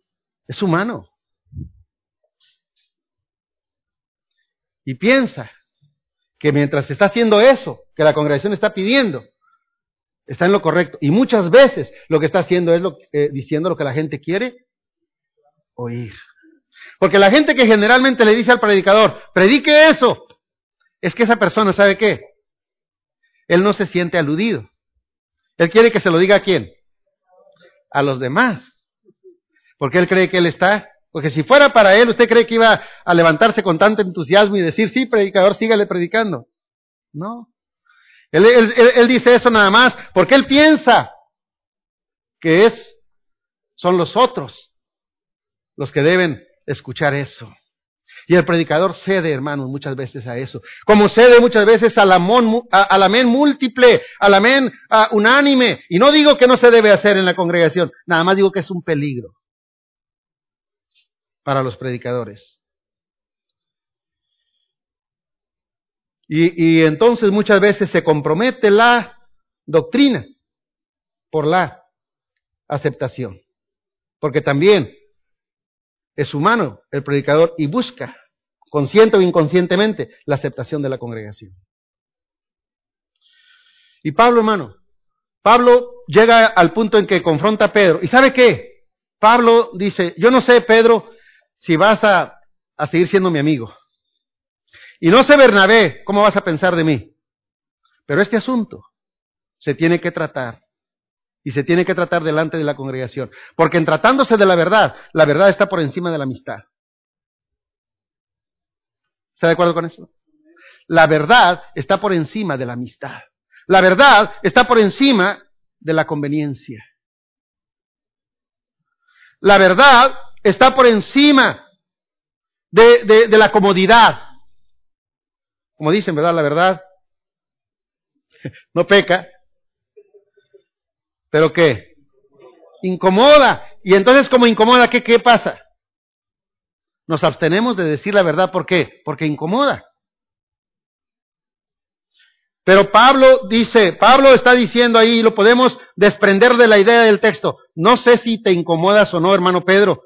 es humano. Y piensa que mientras está haciendo eso, que la congregación está pidiendo, Está en lo correcto. Y muchas veces lo que está haciendo es lo, eh, diciendo lo que la gente quiere oír. Porque la gente que generalmente le dice al predicador, predique eso, es que esa persona, ¿sabe qué? Él no se siente aludido. Él quiere que se lo diga a quién? A los demás. Porque él cree que él está. Porque si fuera para él, ¿usted cree que iba a levantarse con tanto entusiasmo y decir, sí, predicador, sígale predicando? No. Él, dice eso nada más porque él piensa que es, son los otros los que deben escuchar eso. Y el predicador cede, hermanos, muchas veces a eso. Como cede muchas veces al, amén, al amén múltiple, al amén unánime. Y no digo que no se debe hacer en la congregación, nada más digo que es un peligro para los predicadores. Y, entonces muchas veces se compromete la doctrina por la aceptación. Porque también es humano el predicador y busca, consciente o inconscientemente, la aceptación de la congregación. Y Pablo, hermano, Pablo llega al punto en que confronta a Pedro. ¿Y sabe qué? Pablo dice, yo no sé, Pedro, si vas a, a seguir siendo mi amigo. Y no sé, Bernabé, cómo vas a pensar de mí. Pero este asunto se tiene que tratar y se tiene que tratar delante de la congregación. Porque en tratándose de la verdad, la verdad está por encima de la amistad. ¿Está de acuerdo con eso? La verdad está por encima de la amistad. La verdad está por encima de la conveniencia. La verdad está por encima de, de, la comodidad. Como dicen, ¿verdad? La verdad [LAUGHS] no peca. ¿Pero qué? Incomoda. Y entonces como incomoda, ¿qué, qué pasa? Nos abstenemos de decir la verdad. ¿Por qué? Porque incomoda. Pero Pablo dice, Pablo está diciendo ahí, lo podemos desprender de la idea del texto. No sé si te incomodas o no, hermano Pedro,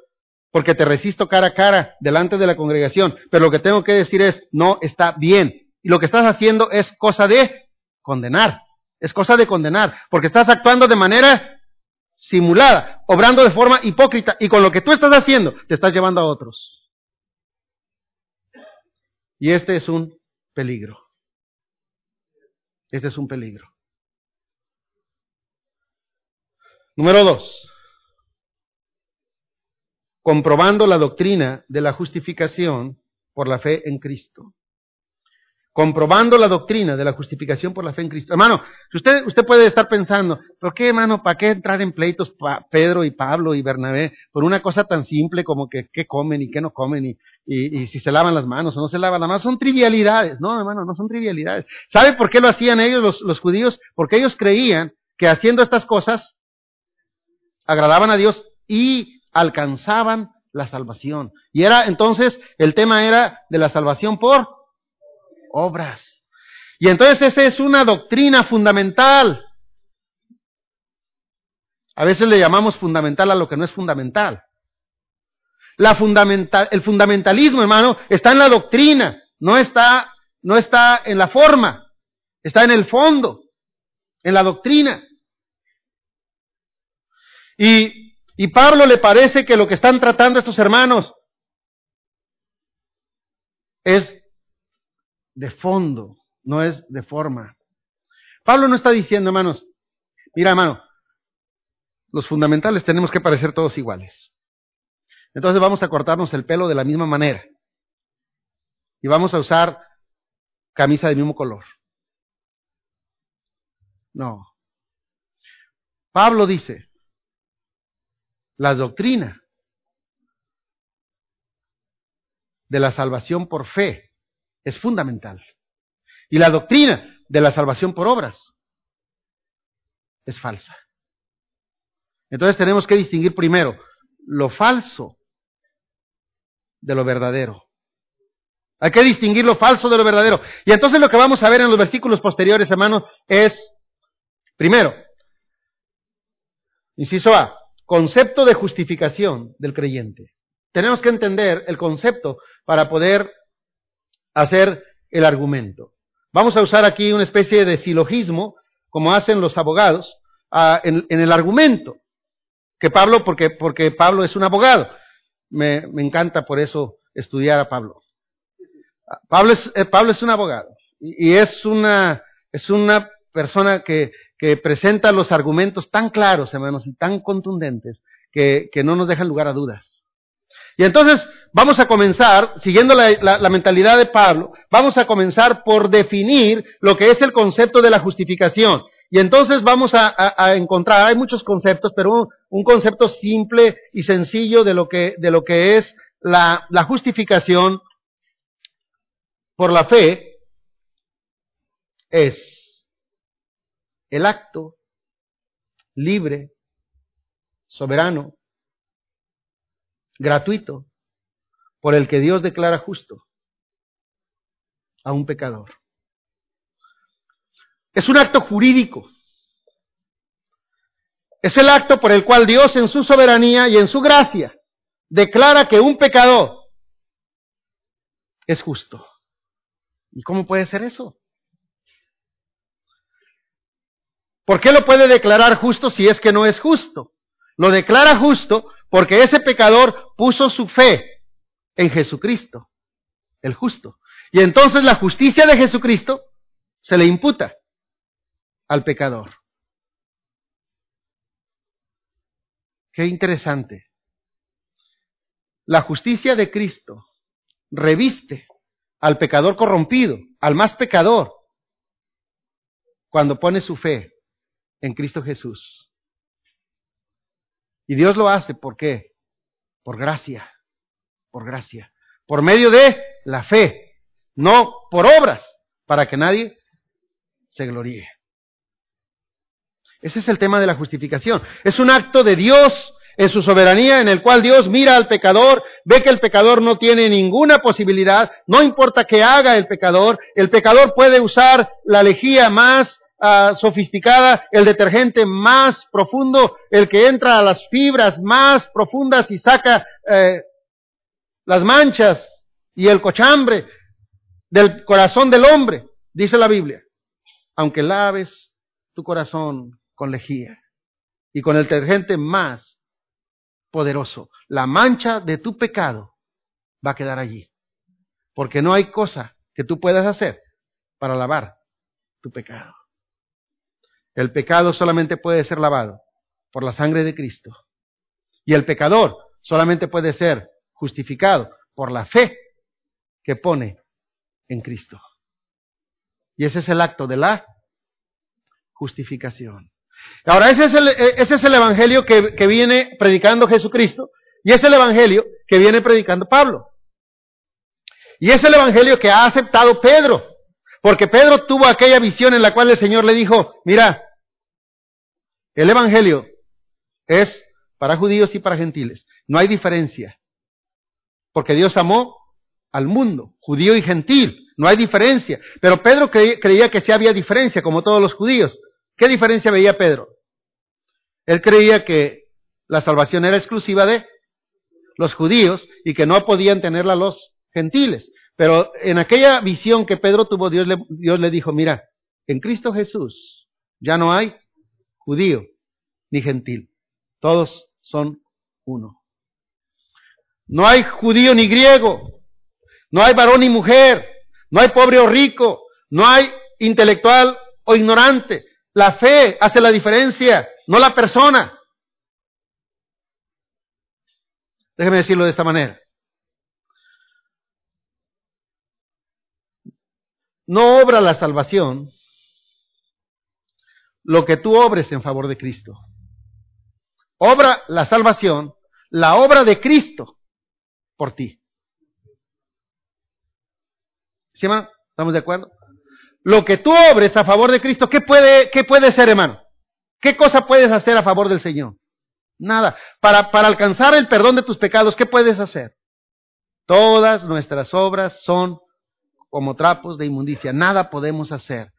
porque te resisto cara a cara delante de la congregación, pero lo que tengo que decir es, no está bien. Y lo que estás haciendo es cosa de condenar, es cosa de condenar, porque estás actuando de manera simulada, obrando de forma hipócrita, y con lo que tú estás haciendo, te estás llevando a otros. Y este es un peligro. Este es un peligro. Número dos. Comprobando la doctrina de la justificación por la fe en Cristo comprobando la doctrina de la justificación por la fe en Cristo. Hermano, usted, usted puede estar pensando, ¿por qué, hermano, para qué entrar en pleitos Pedro y Pablo y Bernabé por una cosa tan simple como que qué comen y qué no comen y, y, si se lavan las manos o no se lavan las manos? Son trivialidades. No, hermano, no son trivialidades. ¿Sabe por qué lo hacían ellos, los, los judíos? Porque ellos creían que haciendo estas cosas agradaban a Dios y alcanzaban la salvación. Y era entonces, el tema era de la salvación por obras. Y entonces esa es una doctrina fundamental. A veces le llamamos fundamental a lo que no es fundamental. La fundamental, el fundamentalismo, hermano, está en la doctrina, no está, no está en la forma, está en el fondo, en la doctrina. Y, y Pablo le parece que lo que están tratando estos hermanos es de fondo, no es de forma. Pablo no está diciendo, hermanos, mira, hermano, los fundamentales tenemos que parecer todos iguales. Entonces vamos a cortarnos el pelo de la misma manera. Y vamos a usar camisa del mismo color. No. Pablo dice, la doctrina de la salvación por fe es fundamental. Y la doctrina de la salvación por obras es falsa. Entonces tenemos que distinguir primero lo falso de lo verdadero. Hay que distinguir lo falso de lo verdadero. Y entonces lo que vamos a ver en los versículos posteriores, hermanos, es, primero, inciso A, concepto de justificación del creyente. Tenemos que entender el concepto para poder hacer el argumento. Vamos a usar aquí una especie de silogismo, como hacen los abogados, ah, en, el argumento. Que Pablo, porque, porque Pablo es un abogado. Me, encanta por eso estudiar a Pablo. Pablo es, eh, Pablo es un abogado y, es, una, es una persona que, presenta los argumentos tan claros, hermanos, y tan contundentes que, que no nos dejan lugar a dudas. Y entonces vamos a comenzar, siguiendo la, mentalidad de Pablo, vamos a comenzar por definir lo que es el concepto de la justificación. Y entonces vamos a, encontrar, hay muchos conceptos, pero un, concepto simple y sencillo de lo que, de lo que es la, la justificación por la fe es el acto libre, soberano, gratuito por el que Dios declara justo a un pecador. Es un acto jurídico. Es el acto por el cual Dios en su soberanía y en su gracia declara que un pecador es justo. ¿Y cómo puede ser eso? ¿Por qué lo puede declarar justo si es que no es justo? Lo declara justo porque ese pecador puso su fe en Jesucristo, el justo. Y entonces la justicia de Jesucristo se le imputa al pecador. Qué interesante. La justicia de Cristo reviste al pecador corrompido, al más pecador, cuando pone su fe en Cristo Jesús. Y Dios lo hace, ¿por qué? Por gracia, por gracia, por medio de la fe, no por obras, para que nadie se gloríe. Ese es el tema de la justificación. Es un acto de Dios en su soberanía en el cual Dios mira al pecador, ve que el pecador no tiene ninguna posibilidad, no importa qué haga el pecador, el pecador puede usar la lejía más ah, sofisticada, el detergente más profundo, el que entra a las fibras más profundas y saca eh, las manchas y el cochambre del corazón del hombre, dice la Biblia. Aunque laves tu corazón con lejía y con el detergente más poderoso. La mancha de tu pecado va a quedar allí. Porque no hay cosa que tú puedas hacer para lavar tu pecado. El pecado solamente puede ser lavado por la sangre de Cristo. Y el pecador solamente puede ser justificado por la fe que pone en Cristo. Y ese es el acto de la justificación. Ahora, ese es el, ese es el evangelio que, que viene predicando Jesucristo y es el evangelio que viene predicando Pablo. Y es el evangelio que ha aceptado Pedro, porque Pedro tuvo aquella visión en la cual el Señor le dijo, mira, el evangelio es para judíos y para gentiles, no hay diferencia, porque Dios amó al mundo, judío y gentil, no hay diferencia, pero Pedro creía que sí había diferencia, como todos los judíos, ¿Qué diferencia veía Pedro? Él creía que la salvación era exclusiva de los judíos y que no podían tenerla los gentiles. Pero en aquella visión que Pedro tuvo, Dios le, Dios le dijo, mira, en Cristo Jesús ya no hay judío ni gentil. Todos son uno. No hay judío ni griego. No hay varón ni mujer. No hay pobre o rico. No hay intelectual o ignorante. La fe hace la diferencia, no la persona. Déjeme decirlo de esta manera. No obra la salvación lo que tú obres en favor de Cristo. Obra la salvación, la obra de Cristo por ti. ¿Sí, hermano? ¿Estamos de acuerdo? lo que tú obres a favor de Cristo, ¿qué puede, qué puede ser, hermano? ¿Qué cosa puedes hacer a favor del Señor? Nada. Para, para alcanzar el perdón de tus pecados, ¿qué puedes hacer? Todas nuestras obras son como trapos de inmundicia. Nada podemos hacer.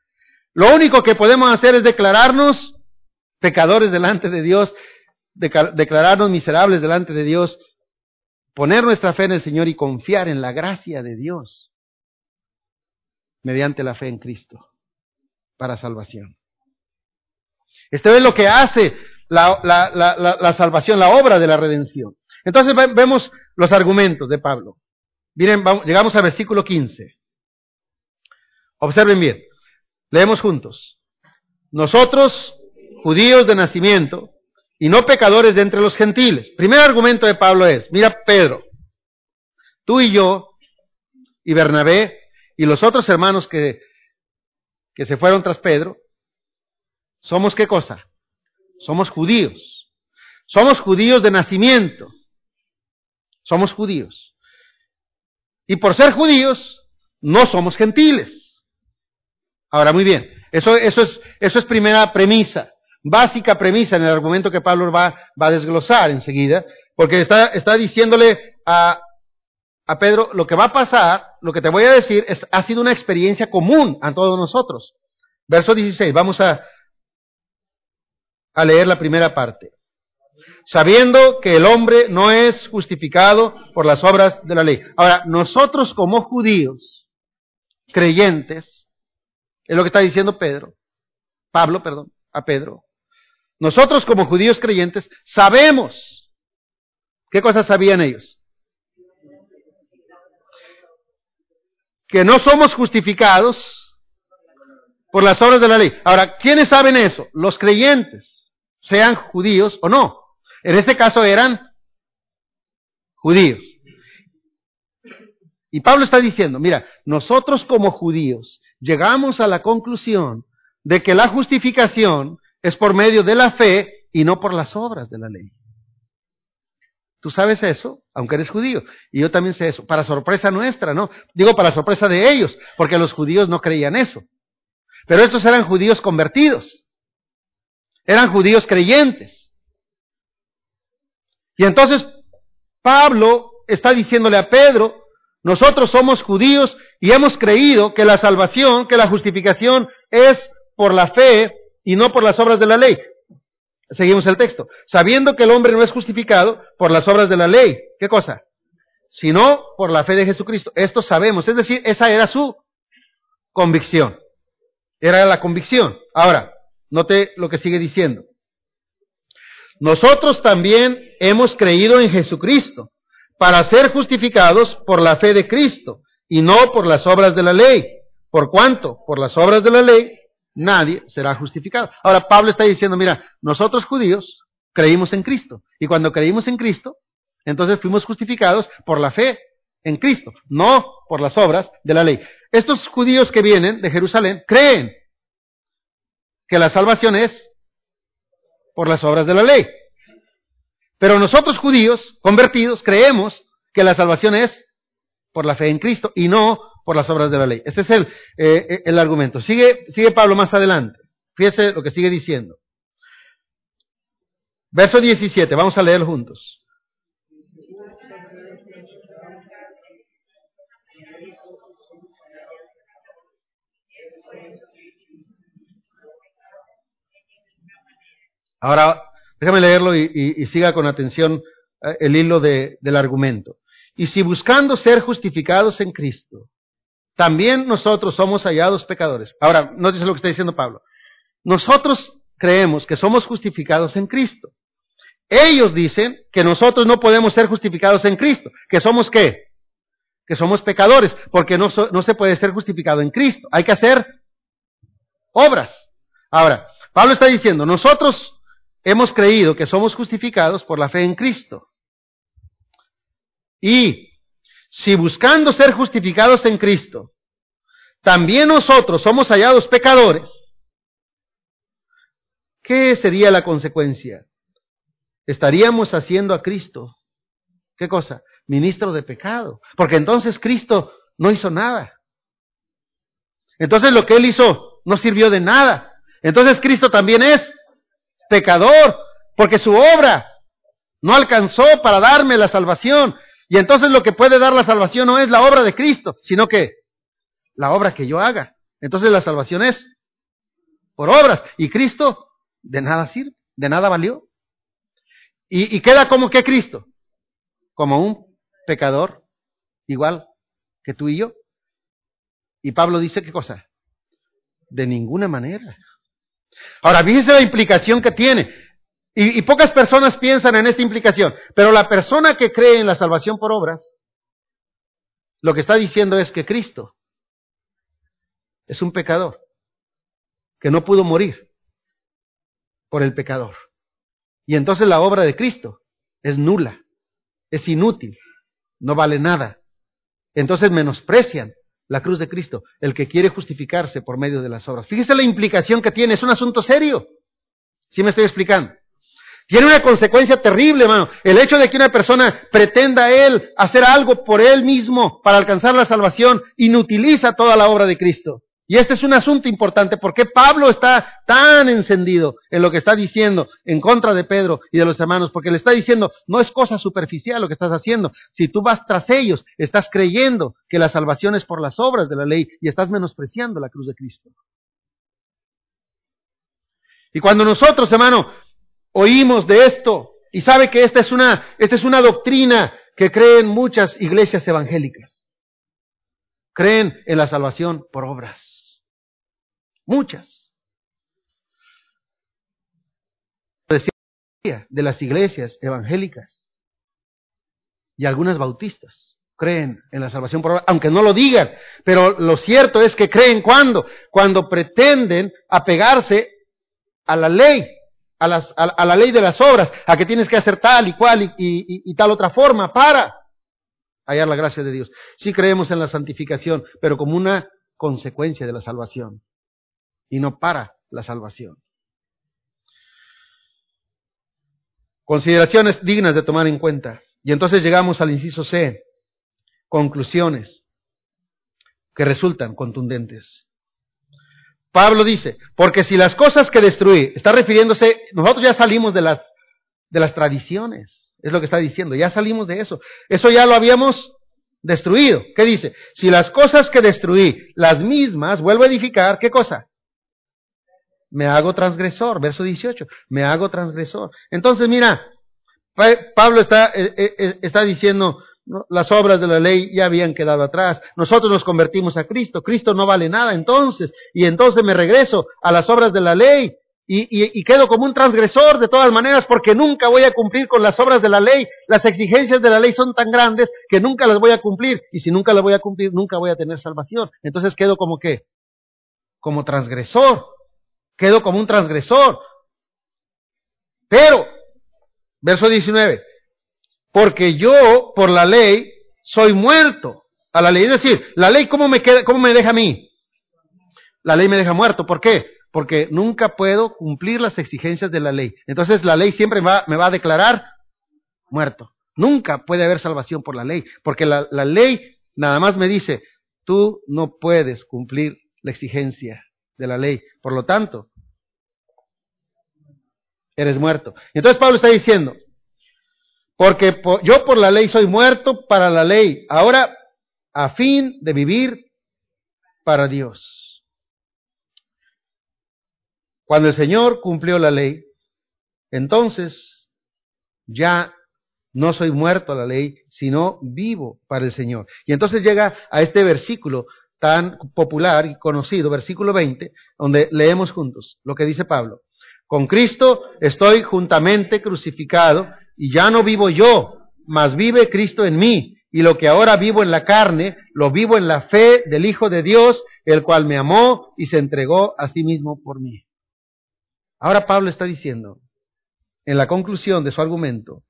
Lo único que podemos hacer es declararnos pecadores delante de Dios, declararnos miserables delante de Dios, poner nuestra fe en el Señor y confiar en la gracia de Dios mediante la fe en Cristo para salvación. Esto es lo que hace la, salvación, la obra de la redención. Entonces vemos los argumentos de Pablo. Miren, llegamos al versículo 15. Observen bien. Leemos juntos. Nosotros, judíos de nacimiento, y no pecadores de entre los gentiles. Primer argumento de Pablo es, mira Pedro, tú y yo y Bernabé y los otros hermanos que, que se fueron tras Pedro, somos qué cosa? Somos judíos. Somos judíos de nacimiento. Somos judíos. Y por ser judíos, no somos gentiles. Ahora, muy bien, eso, eso, es, eso es primera premisa, básica premisa en el argumento que Pablo va, va a desglosar enseguida, porque está, está diciéndole a, a Pedro, lo que va a pasar, lo que te voy a decir, es, ha sido una experiencia común a todos nosotros. Verso 16, vamos a, a leer la primera parte. Sabiendo que el hombre no es justificado por las obras de la ley. Ahora, nosotros como judíos, creyentes, es lo que está diciendo Pedro, Pablo, perdón, a Pedro. Nosotros como judíos creyentes sabemos, ¿qué cosas sabían ellos? que no somos justificados por las obras de la ley. Ahora, ¿quiénes saben eso? Los creyentes, sean judíos o no. En este caso eran judíos. Y Pablo está diciendo, mira, nosotros como judíos llegamos a la conclusión de que la justificación es por medio de la fe y no por las obras de la ley. Tú sabes eso, aunque eres judío. Y yo también sé eso. Para sorpresa nuestra, ¿no? Digo para sorpresa de ellos, porque los judíos no creían eso. Pero estos eran judíos convertidos. Eran judíos creyentes. Y entonces Pablo está diciéndole a Pedro, nosotros somos judíos y hemos creído que la salvación, que la justificación es por la fe y no por las obras de la ley. Seguimos el texto. Sabiendo que el hombre no es justificado por las obras de la ley. ¿Qué cosa? Sino por la fe de Jesucristo. Esto sabemos. Es decir, esa era su convicción. Era la convicción. Ahora, note lo que sigue diciendo. Nosotros también hemos creído en Jesucristo para ser justificados por la fe de Cristo y no por las obras de la ley. ¿Por cuánto? Por las obras de la ley nadie será justificado. Ahora Pablo está diciendo, mira, nosotros judíos creímos en Cristo y cuando creímos en Cristo, entonces fuimos justificados por la fe en Cristo, no por las obras de la ley. Estos judíos que vienen de Jerusalén creen que la salvación es por las obras de la ley. Pero nosotros judíos, convertidos, creemos que la salvación es por la fe en Cristo y no por las obras de la ley. Este es el, eh, el argumento. Sigue, sigue Pablo más adelante. Fíjese lo que sigue diciendo. Verso 17, vamos a leer juntos. Ahora, déjame leerlo y, siga con atención eh, el hilo del argumento. Y si buscando ser justificados en Cristo, también nosotros somos hallados pecadores. Ahora, no dice lo que está diciendo Pablo. Nosotros creemos que somos justificados en Cristo. Ellos dicen que nosotros no podemos ser justificados en Cristo. ¿Que somos qué? Que somos pecadores, porque no, no se puede ser justificado en Cristo. Hay que hacer obras. Ahora, Pablo está diciendo, nosotros hemos creído que somos justificados por la fe en Cristo. Y si buscando ser justificados en Cristo, también nosotros somos hallados pecadores, ¿qué sería la consecuencia? Estaríamos haciendo a Cristo, ¿qué cosa? Ministro de pecado, porque entonces Cristo no hizo nada. Entonces lo que él hizo no sirvió de nada. Entonces Cristo también es pecador, porque su obra no alcanzó para darme la salvación. Y entonces lo que puede dar la salvación no es la obra de Cristo, sino que la obra que yo haga. Entonces la salvación es por obras. Y Cristo de nada sirve, de nada valió. Y, y queda como que Cristo, como un pecador igual que tú y yo. Y Pablo dice qué cosa? De ninguna manera. Ahora, fíjense la implicación que tiene. Y, pocas personas piensan en esta implicación. Pero la persona que cree en la salvación por obras, lo que está diciendo es que Cristo es un pecador, que no pudo morir por el pecador. Y entonces la obra de Cristo es nula, es inútil, no vale nada. Entonces menosprecian la cruz de Cristo, el que quiere justificarse por medio de las obras. Fíjese la implicación que tiene, es un asunto serio. ¿Sí me estoy explicando? Tiene una consecuencia terrible, hermano. El hecho de que una persona pretenda él hacer algo por él mismo para alcanzar la salvación inutiliza toda la obra de Cristo. Y este es un asunto importante porque Pablo está tan encendido en lo que está diciendo en contra de Pedro y de los hermanos, porque le está diciendo, no es cosa superficial lo que estás haciendo. Si tú vas tras ellos, estás creyendo que la salvación es por las obras de la ley y estás menospreciando la cruz de Cristo. Y cuando nosotros, hermano, oímos de esto y sabe que esta es una, esta es una doctrina que creen muchas iglesias evangélicas. Creen en la salvación por obras. Muchas. Decía de las iglesias evangélicas y algunas bautistas creen en la salvación por aunque no lo digan, pero lo cierto es que creen cuando, cuando pretenden apegarse a la ley a, las, a, la ley de las obras, a que tienes que hacer tal y cual y, y, tal otra forma para hallar la gracia de Dios. Sí creemos en la santificación, pero como una consecuencia de la salvación y no para la salvación. Consideraciones dignas de tomar en cuenta. Y entonces llegamos al inciso C, conclusiones que resultan contundentes. Pablo dice, porque si las cosas que destruí, está refiriéndose, nosotros ya salimos de las, de las tradiciones, es lo que está diciendo, ya salimos de eso. Eso ya lo habíamos destruido. ¿Qué dice? Si las cosas que destruí, las mismas, vuelvo a edificar, ¿qué cosa? Me hago transgresor, verso 18, me hago transgresor. Entonces, mira, Pablo está, eh, eh, eh, está diciendo, las obras de la ley ya habían quedado atrás. Nosotros nos convertimos a Cristo. Cristo no vale nada entonces. Y entonces me regreso a las obras de la ley y, y, quedo como un transgresor de todas maneras porque nunca voy a cumplir con las obras de la ley. Las exigencias de la ley son tan grandes que nunca las voy a cumplir. Y si nunca las voy a cumplir, nunca voy a tener salvación. Entonces quedo como qué? Como transgresor. Quedo como un transgresor. Pero, verso 19, porque yo, por la ley, soy muerto a la ley. Es decir, la ley, ¿cómo me, queda, cómo me deja a mí? La ley me deja muerto. ¿Por qué? Porque nunca puedo cumplir las exigencias de la ley. Entonces la ley siempre va, me va a declarar muerto. Nunca puede haber salvación por la ley, porque la, la ley nada más me dice, tú no puedes cumplir la exigencia de la ley. Por lo tanto, eres muerto. Entonces Pablo está diciendo, porque yo por la ley soy muerto para la ley, ahora a fin de vivir para Dios. Cuando el Señor cumplió la ley, entonces ya no soy muerto a la ley, sino vivo para el Señor. Y entonces llega a este versículo tan popular y conocido, versículo 20, donde leemos juntos lo que dice Pablo. Con Cristo estoy juntamente crucificado y ya no vivo yo, mas vive Cristo en mí. Y lo que ahora vivo en la carne, lo vivo en la fe del Hijo de Dios, el cual me amó y se entregó a sí mismo por mí. Ahora Pablo está diciendo, en la conclusión de su argumento,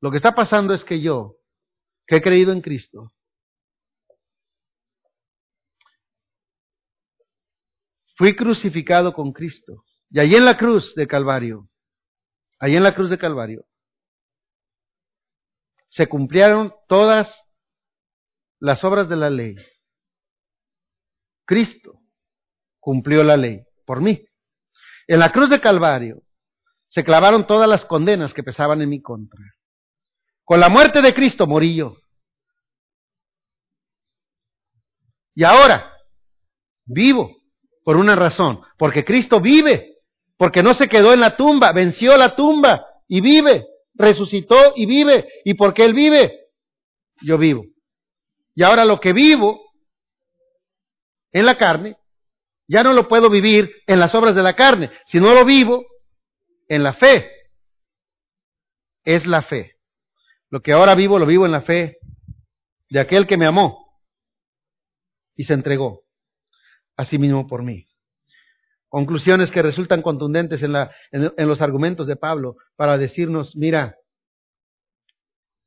lo que está pasando es que yo, que he creído en Cristo, fui crucificado con Cristo. Y allí en la cruz de Calvario, Allí en la cruz de Calvario, se cumplieron todas las obras de la ley. Cristo cumplió la ley por mí. En la cruz de Calvario se clavaron todas las condenas que pesaban en mi contra. Con la muerte de Cristo morí yo. Y ahora vivo por una razón, porque Cristo vive porque no se quedó en la tumba, venció la tumba y vive, resucitó y vive. ¿Y porque Él vive? Yo vivo. Y ahora lo que vivo en la carne, ya no lo puedo vivir en las obras de la carne, sino lo vivo en la fe. Es la fe. Lo que ahora vivo, lo vivo en la fe de aquel que me amó y se entregó a sí mismo por mí conclusiones que resultan contundentes en, la, en, los argumentos de Pablo para decirnos, mira,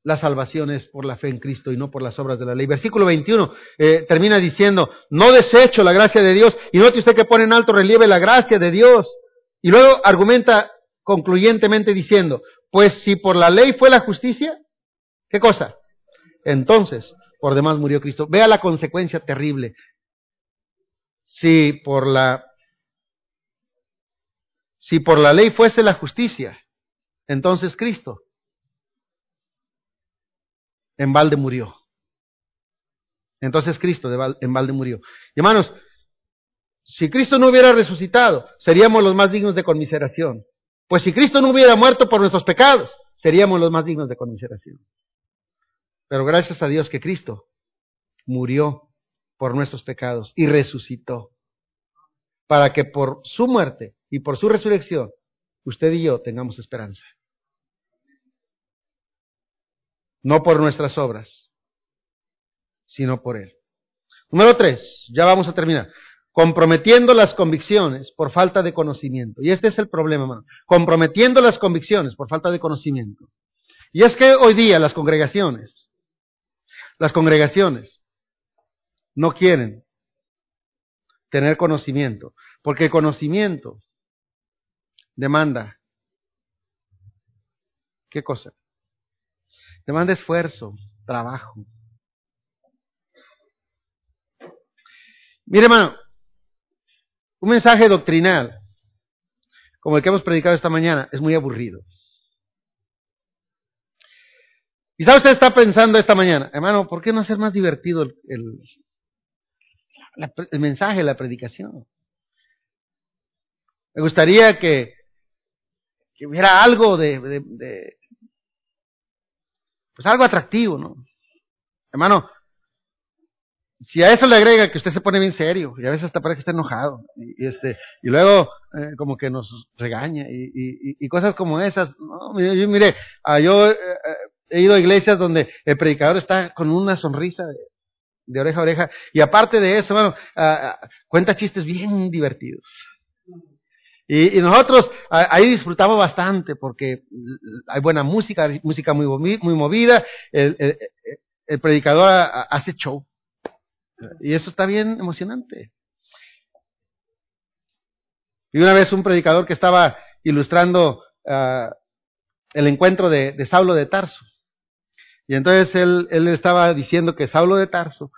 la salvación es por la fe en Cristo y no por las obras de la ley. Versículo 21 eh, termina diciendo, no desecho la gracia de Dios. Y note usted que pone en alto relieve la gracia de Dios. Y luego argumenta concluyentemente diciendo, pues si por la ley fue la justicia, ¿qué cosa? Entonces, por demás murió Cristo. Vea la consecuencia terrible. Si por la si por la ley fuese la justicia, entonces Cristo en balde murió. Entonces Cristo en balde murió. Y hermanos, si Cristo no hubiera resucitado, seríamos los más dignos de conmiseración. Pues si Cristo no hubiera muerto por nuestros pecados, seríamos los más dignos de conmiseración. Pero gracias a Dios que Cristo murió por nuestros pecados y resucitó, para que por su muerte y por su resurrección, usted y yo tengamos esperanza. No por nuestras obras, sino por Él. Número tres, ya vamos a terminar. comprometiendo las convicciones por falta de conocimiento. Y este es el problema, hermano. Comprometiendo las convicciones por falta de conocimiento. Y es que hoy día las congregaciones, las congregaciones no quieren tener conocimiento, porque conocimiento demanda, ¿qué cosa? Demanda esfuerzo, trabajo. Mire, hermano, un mensaje doctrinal, como el que hemos predicado esta mañana, es muy aburrido. Quizá usted está pensando esta mañana, hermano, ¿por qué no hacer más divertido el, mensaje, la predicación? Me gustaría que, que hubiera algo de, de, pues algo atractivo, ¿no? Hermano, si a eso le agrega que usted se pone bien serio y a veces hasta parece que está enojado y, este y luego eh, como que nos regaña y, y, cosas como esas no yo, mire ah, yo eh, eh, he ido a iglesias donde el predicador está con una sonrisa de, oreja a oreja y aparte de eso bueno ah, ah, cuenta chistes bien divertidos y, nosotros ahí disfrutamos bastante porque hay buena música música muy muy movida el, predicador hace show y eso está bien emocionante. Y una vez un predicador que estaba ilustrando uh, el encuentro de, de, Saulo de Tarso. Y entonces él, él estaba diciendo que Saulo de Tarso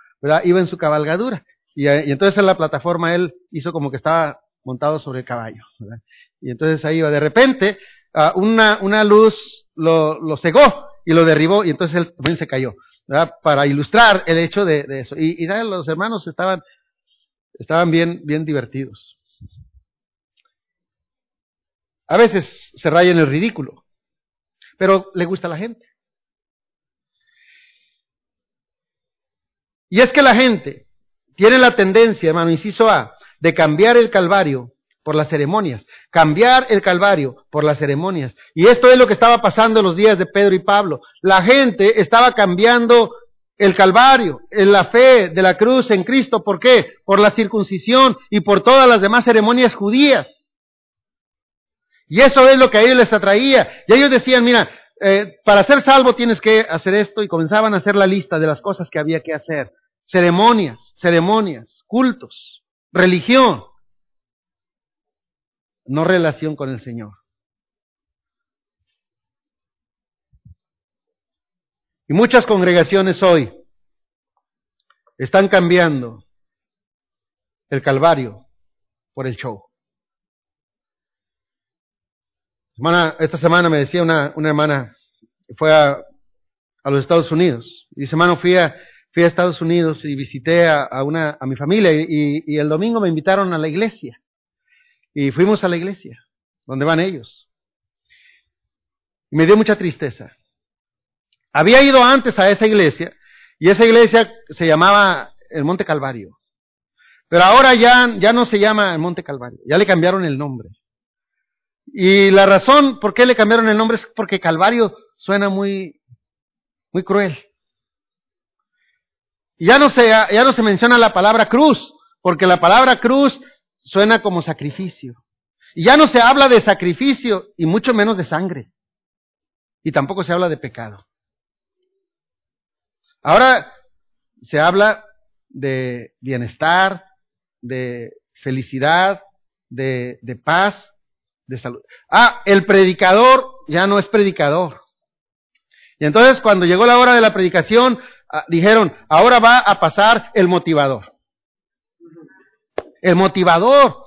iba en su cabalgadura. Y, entonces en la plataforma él hizo como que estaba montado sobre el caballo. Y entonces ahí iba. De repente uh, una, una luz lo, lo cegó y lo derribó y entonces él también se cayó para ilustrar el hecho de, eso. Y, y los hermanos estaban, estaban bien, bien divertidos. A veces se raya en el ridículo, pero le gusta a la gente. Y es que la gente tiene la tendencia, hermano, inciso A, de cambiar el Calvario por las ceremonias, cambiar el Calvario por las ceremonias. Y esto es lo que estaba pasando en los días de Pedro y Pablo. La gente estaba cambiando el Calvario, en la fe de la cruz en Cristo. ¿Por qué? Por la circuncisión y por todas las demás ceremonias judías. Y eso es lo que a ellos les atraía. Y ellos decían, mira, eh, para ser salvo tienes que hacer esto y comenzaban a hacer la lista de las cosas que había que hacer. Ceremonias, ceremonias, cultos, religión no relación con el Señor. Y muchas congregaciones hoy están cambiando el Calvario por el show. Esta semana me decía una, una hermana, fue a, a, los Estados Unidos, y dice, hermano, fui a, fui a Estados Unidos y visité a, una, a mi familia, y, y el domingo me invitaron a la iglesia. Y fuimos a la iglesia, donde van ellos. Y me dio mucha tristeza. Había ido antes a esa iglesia, y esa iglesia se llamaba el Monte Calvario. Pero ahora ya, ya no se llama el Monte Calvario, ya le cambiaron el nombre. Y la razón por qué le cambiaron el nombre es porque Calvario suena muy, muy cruel. Y ya no se, ya no se menciona la palabra cruz, porque la palabra cruz suena como sacrificio. Y ya no se habla de sacrificio y mucho menos de sangre. Y tampoco se habla de pecado. Ahora se habla de bienestar, de felicidad, de, de paz, de salud. Ah, el predicador ya no es predicador. Y entonces cuando llegó la hora de la predicación, ah, dijeron, ahora va a pasar el motivador el motivador.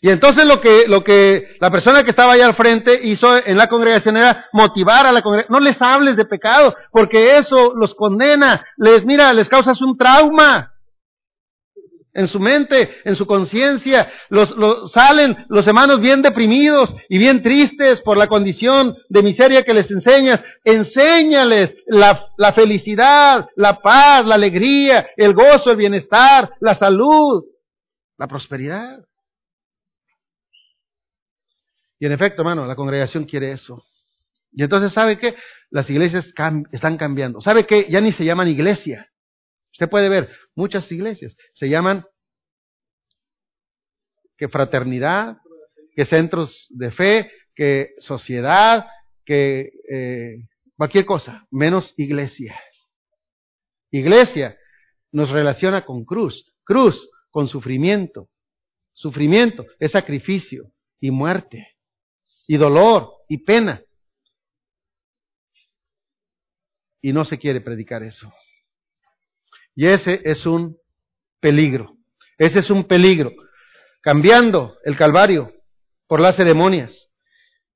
Y entonces lo que, lo que la persona que estaba allá al frente hizo en la congregación era motivar a la congregación. No les hables de pecado, porque eso los condena. Les, mira, les causas un trauma en su mente, en su conciencia. Los, salen los hermanos bien deprimidos y bien tristes por la condición de miseria que les enseñas. Enséñales la, la felicidad, la paz, la alegría, el gozo, el bienestar, la salud la prosperidad. Y en efecto, hermano, la congregación quiere eso. Y entonces, ¿sabe qué? Las iglesias están cambiando. ¿Sabe qué? Ya ni se llaman iglesia. Usted puede ver muchas iglesias, se llaman que fraternidad, que centros de fe, que sociedad, que eh, cualquier cosa, menos iglesia. Iglesia nos relaciona con cruz, cruz con sufrimiento, sufrimiento es sacrificio y muerte y dolor y pena. Y no se quiere predicar eso. Y ese es un peligro. Ese es un peligro. Cambiando el Calvario por las ceremonias.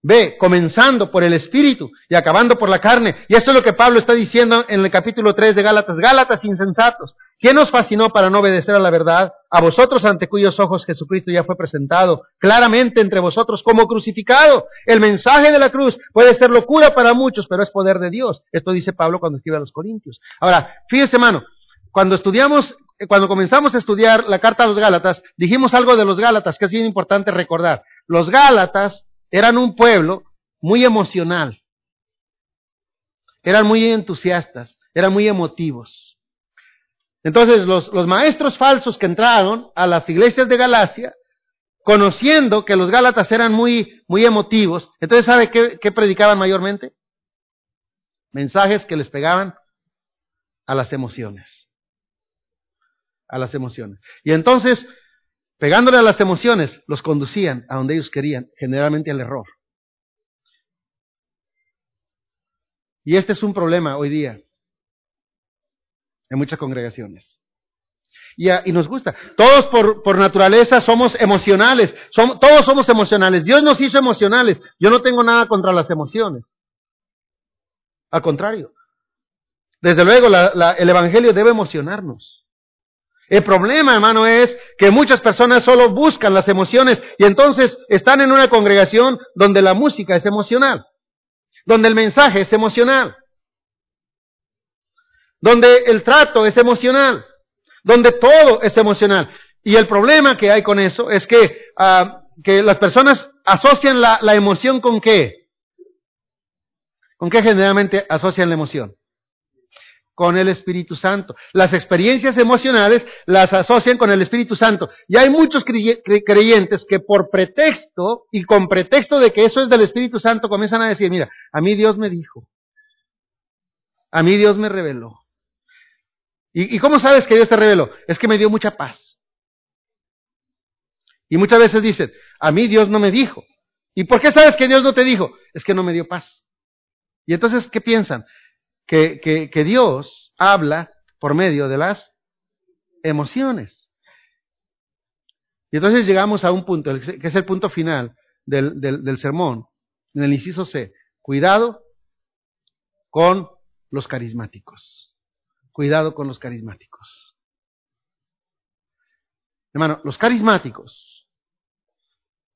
Ve, comenzando por el Espíritu y acabando por la carne. Y esto es lo que Pablo está diciendo en el capítulo 3 de Gálatas. Gálatas insensatos. ¿Quién nos fascinó para no obedecer a la verdad? A vosotros ante cuyos ojos Jesucristo ya fue presentado claramente entre vosotros como crucificado. El mensaje de la cruz puede ser locura para muchos, pero es poder de Dios. Esto dice Pablo cuando escribe a los Corintios. Ahora, fíjese hermano, cuando estudiamos, cuando comenzamos a estudiar la carta a los Gálatas, dijimos algo de los Gálatas que es bien importante recordar. Los Gálatas eran un pueblo muy emocional. Eran muy entusiastas, eran muy emotivos. Entonces los, maestros falsos que entraron a las iglesias de Galacia, conociendo que los Gálatas eran muy, muy emotivos, entonces ¿sabe qué predicaban mayormente? Mensajes que les pegaban a las emociones. A las emociones. Y entonces pegándole a las emociones, los conducían a donde ellos querían, generalmente al error. Y este es un problema hoy día en muchas congregaciones. Y, y nos gusta. Todos por, por naturaleza somos emocionales. Somos, todos somos emocionales. Dios nos hizo emocionales. Yo no tengo nada contra las emociones. Al contrario. Desde luego, la, la, el Evangelio debe emocionarnos. El problema, hermano, es que muchas personas solo buscan las emociones y entonces están en una congregación donde la música es emocional, donde el mensaje es emocional, donde el trato es emocional, donde todo es emocional. Y el problema que hay con eso es que, uh, que las personas asocian la, la emoción con qué? ¿Con qué generalmente asocian la emoción? Con el Espíritu Santo. Las experiencias emocionales las asocian con el Espíritu Santo. Y hay muchos creyentes que por pretexto y con pretexto de que eso es del Espíritu Santo comienzan a decir, mira, a mí Dios me dijo, a mí Dios me reveló. ¿Y, cómo sabes que Dios te reveló? Es que me dio mucha paz. Y muchas veces dicen, a mí Dios no me dijo. ¿Y por qué sabes que Dios no te dijo? Es que no me dio paz. Y entonces, ¿qué piensan? Que, Dios habla por medio de las emociones. Y entonces llegamos a un punto, que es el punto final del, del, del, sermón, en el inciso C. Cuidado con los carismáticos. Cuidado con los carismáticos. Hermano, los carismáticos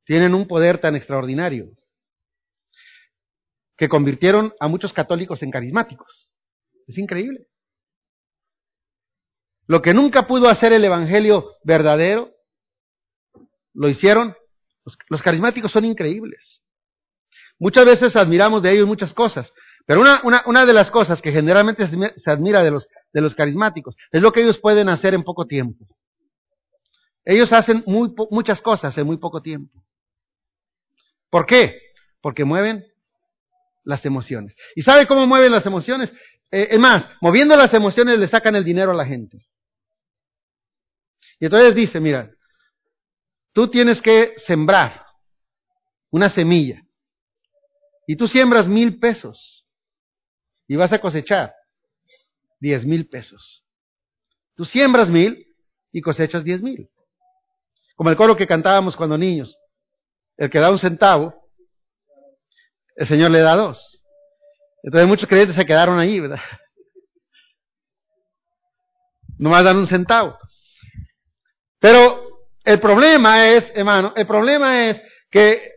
tienen un poder tan extraordinario que convirtieron a muchos católicos en carismáticos. Es increíble. Lo que nunca pudo hacer el Evangelio verdadero, lo hicieron. Los, carismáticos son increíbles. Muchas veces admiramos de ellos muchas cosas, pero una, de las cosas que generalmente se admira de los, de los carismáticos es lo que ellos pueden hacer en poco tiempo. Ellos hacen muchas cosas en muy poco tiempo. ¿Por qué? Porque mueven las emociones. ¿Y sabe cómo mueven las emociones? Eh, es más, moviendo las emociones le sacan el dinero a la gente. Y entonces dice, mira, tú tienes que sembrar una semilla. Y tú siembras mil pesos. Y vas a cosechar diez mil pesos. Tú siembras mil y cosechas diez mil. Como el coro que cantábamos cuando niños. El que da un centavo el Señor le da dos. Entonces muchos creyentes se quedaron ahí, ¿verdad? [LAUGHS] Nomás dan un centavo. Pero el problema es, hermano, el problema es que,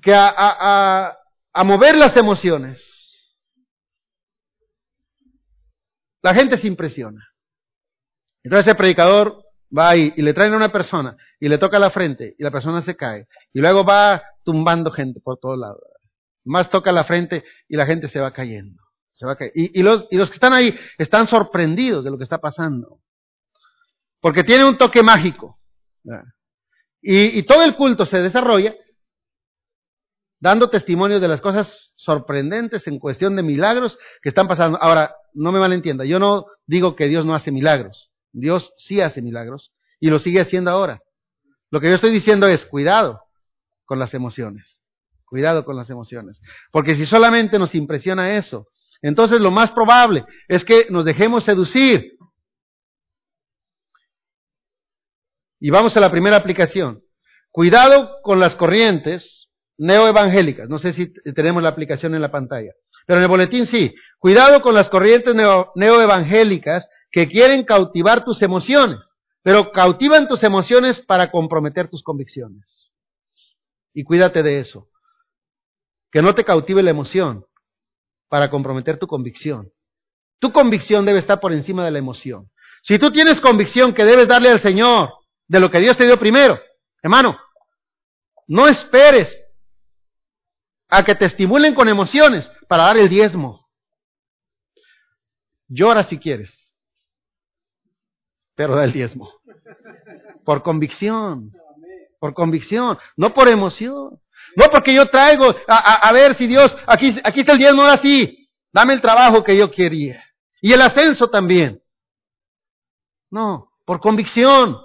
que a, a, a mover las emociones, la gente se impresiona. Entonces el predicador va ahí y le traen a una persona y le toca la frente y la persona se cae. Y luego va tumbando gente por todos lados. Más toca la frente y la gente se va cayendo. Se va Y, y, los, y los que están ahí están sorprendidos de lo que está pasando. Porque tiene un toque mágico. Y, todo el culto se desarrolla dando testimonio de las cosas sorprendentes en cuestión de milagros que están pasando. Ahora, no me malentienda, yo no digo que Dios no hace milagros. Dios sí hace milagros y lo sigue haciendo ahora. Lo que yo estoy diciendo es cuidado con las emociones. Cuidado con las emociones. Porque si solamente nos impresiona eso, entonces lo más probable es que nos dejemos seducir. Y vamos a la primera aplicación. Cuidado con las corrientes neoevangélicas. No sé si tenemos la aplicación en la pantalla. Pero en el boletín sí. Cuidado con las corrientes neoevangélicas que quieren cautivar tus emociones. Pero cautivan tus emociones para comprometer tus convicciones. Y cuídate de eso. Que no te cautive la emoción, para comprometer tu convicción. Tu convicción debe estar por encima de la emoción. Si tú tienes convicción que debes darle al Señor de lo que Dios te dio primero, hermano, no esperes a que te estimulen con emociones para dar el diezmo. Llora si quieres, pero da el diezmo. Por convicción, por convicción, no por emoción. No porque yo traigo, a, ver si Dios, aquí, aquí está el diezmo, ahora sí, dame el trabajo que yo quería. Y el ascenso también. No, por convicción.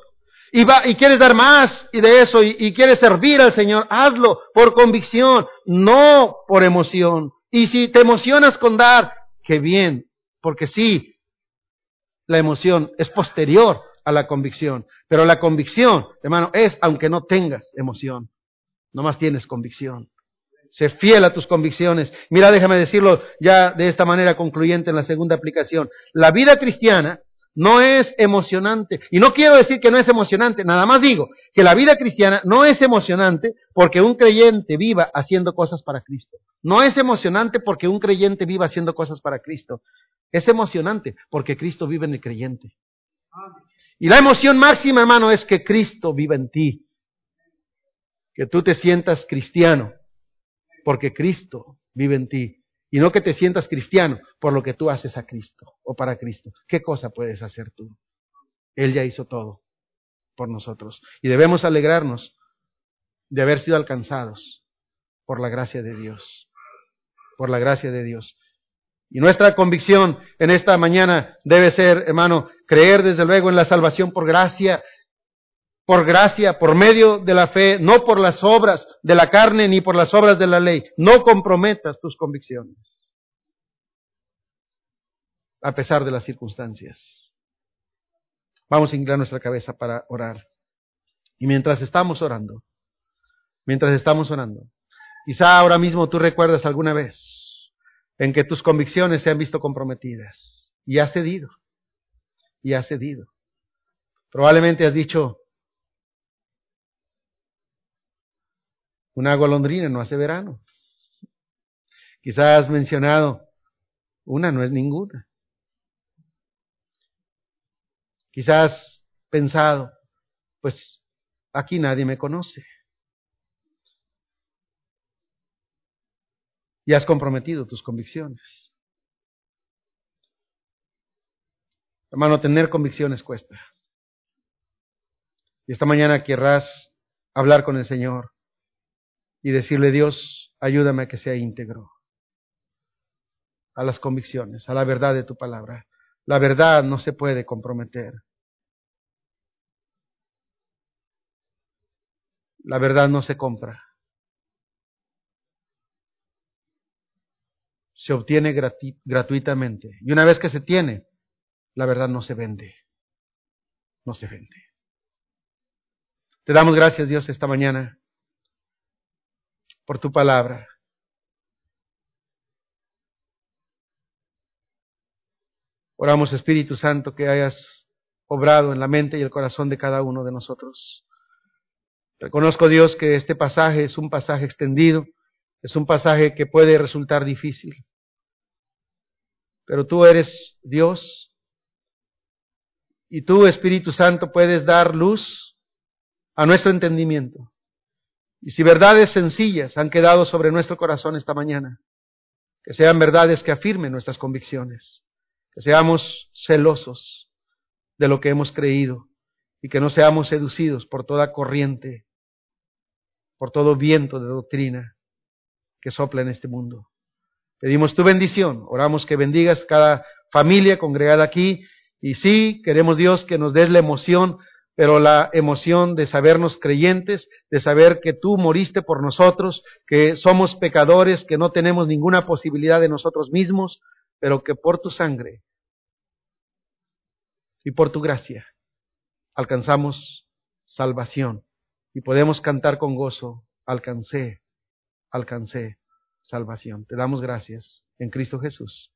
Y, va, y quieres dar más y de eso y, y quieres servir al Señor, hazlo por convicción, no por emoción. Y si te emocionas con dar, qué bien, porque sí, la emoción es posterior a la convicción. Pero la convicción, hermano, es aunque no tengas emoción. No más tienes convicción. Sé fiel a tus convicciones. Mira, déjame decirlo ya de esta manera concluyente en la segunda aplicación. La vida cristiana no es emocionante. Y no quiero decir que no es emocionante, nada más digo que la vida cristiana no es emocionante porque un creyente viva haciendo cosas para Cristo. No es emocionante porque un creyente viva haciendo cosas para Cristo. Es emocionante porque Cristo vive en el creyente. Y la emoción máxima, hermano, es que Cristo viva en ti que tú te sientas cristiano porque Cristo vive en ti y no que te sientas cristiano por lo que tú haces a Cristo o para Cristo. ¿Qué cosa puedes hacer tú? Él ya hizo todo por nosotros y debemos alegrarnos de haber sido alcanzados por la gracia de Dios, por la gracia de Dios. Y nuestra convicción en esta mañana debe ser, hermano, creer desde luego en la salvación por gracia por gracia, por medio de la fe, no por las obras de la carne ni por las obras de la ley. No comprometas tus convicciones, a pesar de las circunstancias. Vamos a inclinar nuestra cabeza para orar. Y mientras estamos orando, mientras estamos orando, quizá ahora mismo tú recuerdas alguna vez en que tus convicciones se han visto comprometidas y has cedido, y has cedido. Probablemente has dicho, Una golondrina no hace verano. Quizás has mencionado, una no es ninguna. Quizás pensado, pues aquí nadie me conoce. Y has comprometido tus convicciones. Hermano, tener convicciones cuesta. Y esta mañana querrás hablar con el Señor y decirle, Dios, ayúdame a que sea íntegro a las convicciones, a la verdad de tu palabra. La verdad no se puede comprometer. La verdad no se compra. Se obtiene gratuitamente. Y una vez que se tiene, la verdad no se vende. No se vende. Te damos gracias, Dios, esta mañana por tu palabra. Oramos, Espíritu Santo, que hayas obrado en la mente y el corazón de cada uno de nosotros. Reconozco, Dios, que este pasaje es un pasaje extendido, es un pasaje que puede resultar difícil. Pero tú eres Dios y tú, Espíritu Santo, puedes dar luz a nuestro entendimiento. Y si verdades sencillas han quedado sobre nuestro corazón esta mañana, que sean verdades que afirmen nuestras convicciones, que seamos celosos de lo que hemos creído y que no seamos seducidos por toda corriente, por todo viento de doctrina que sopla en este mundo. Pedimos tu bendición, oramos que bendigas cada familia congregada aquí y sí, queremos Dios que nos des la emoción, pero la emoción de sabernos creyentes, de saber que tú moriste por nosotros, que somos pecadores, que no tenemos ninguna posibilidad de nosotros mismos, pero que por tu sangre y por tu gracia alcanzamos salvación y podemos cantar con gozo, alcancé, alcancé salvación. Te damos gracias en Cristo Jesús.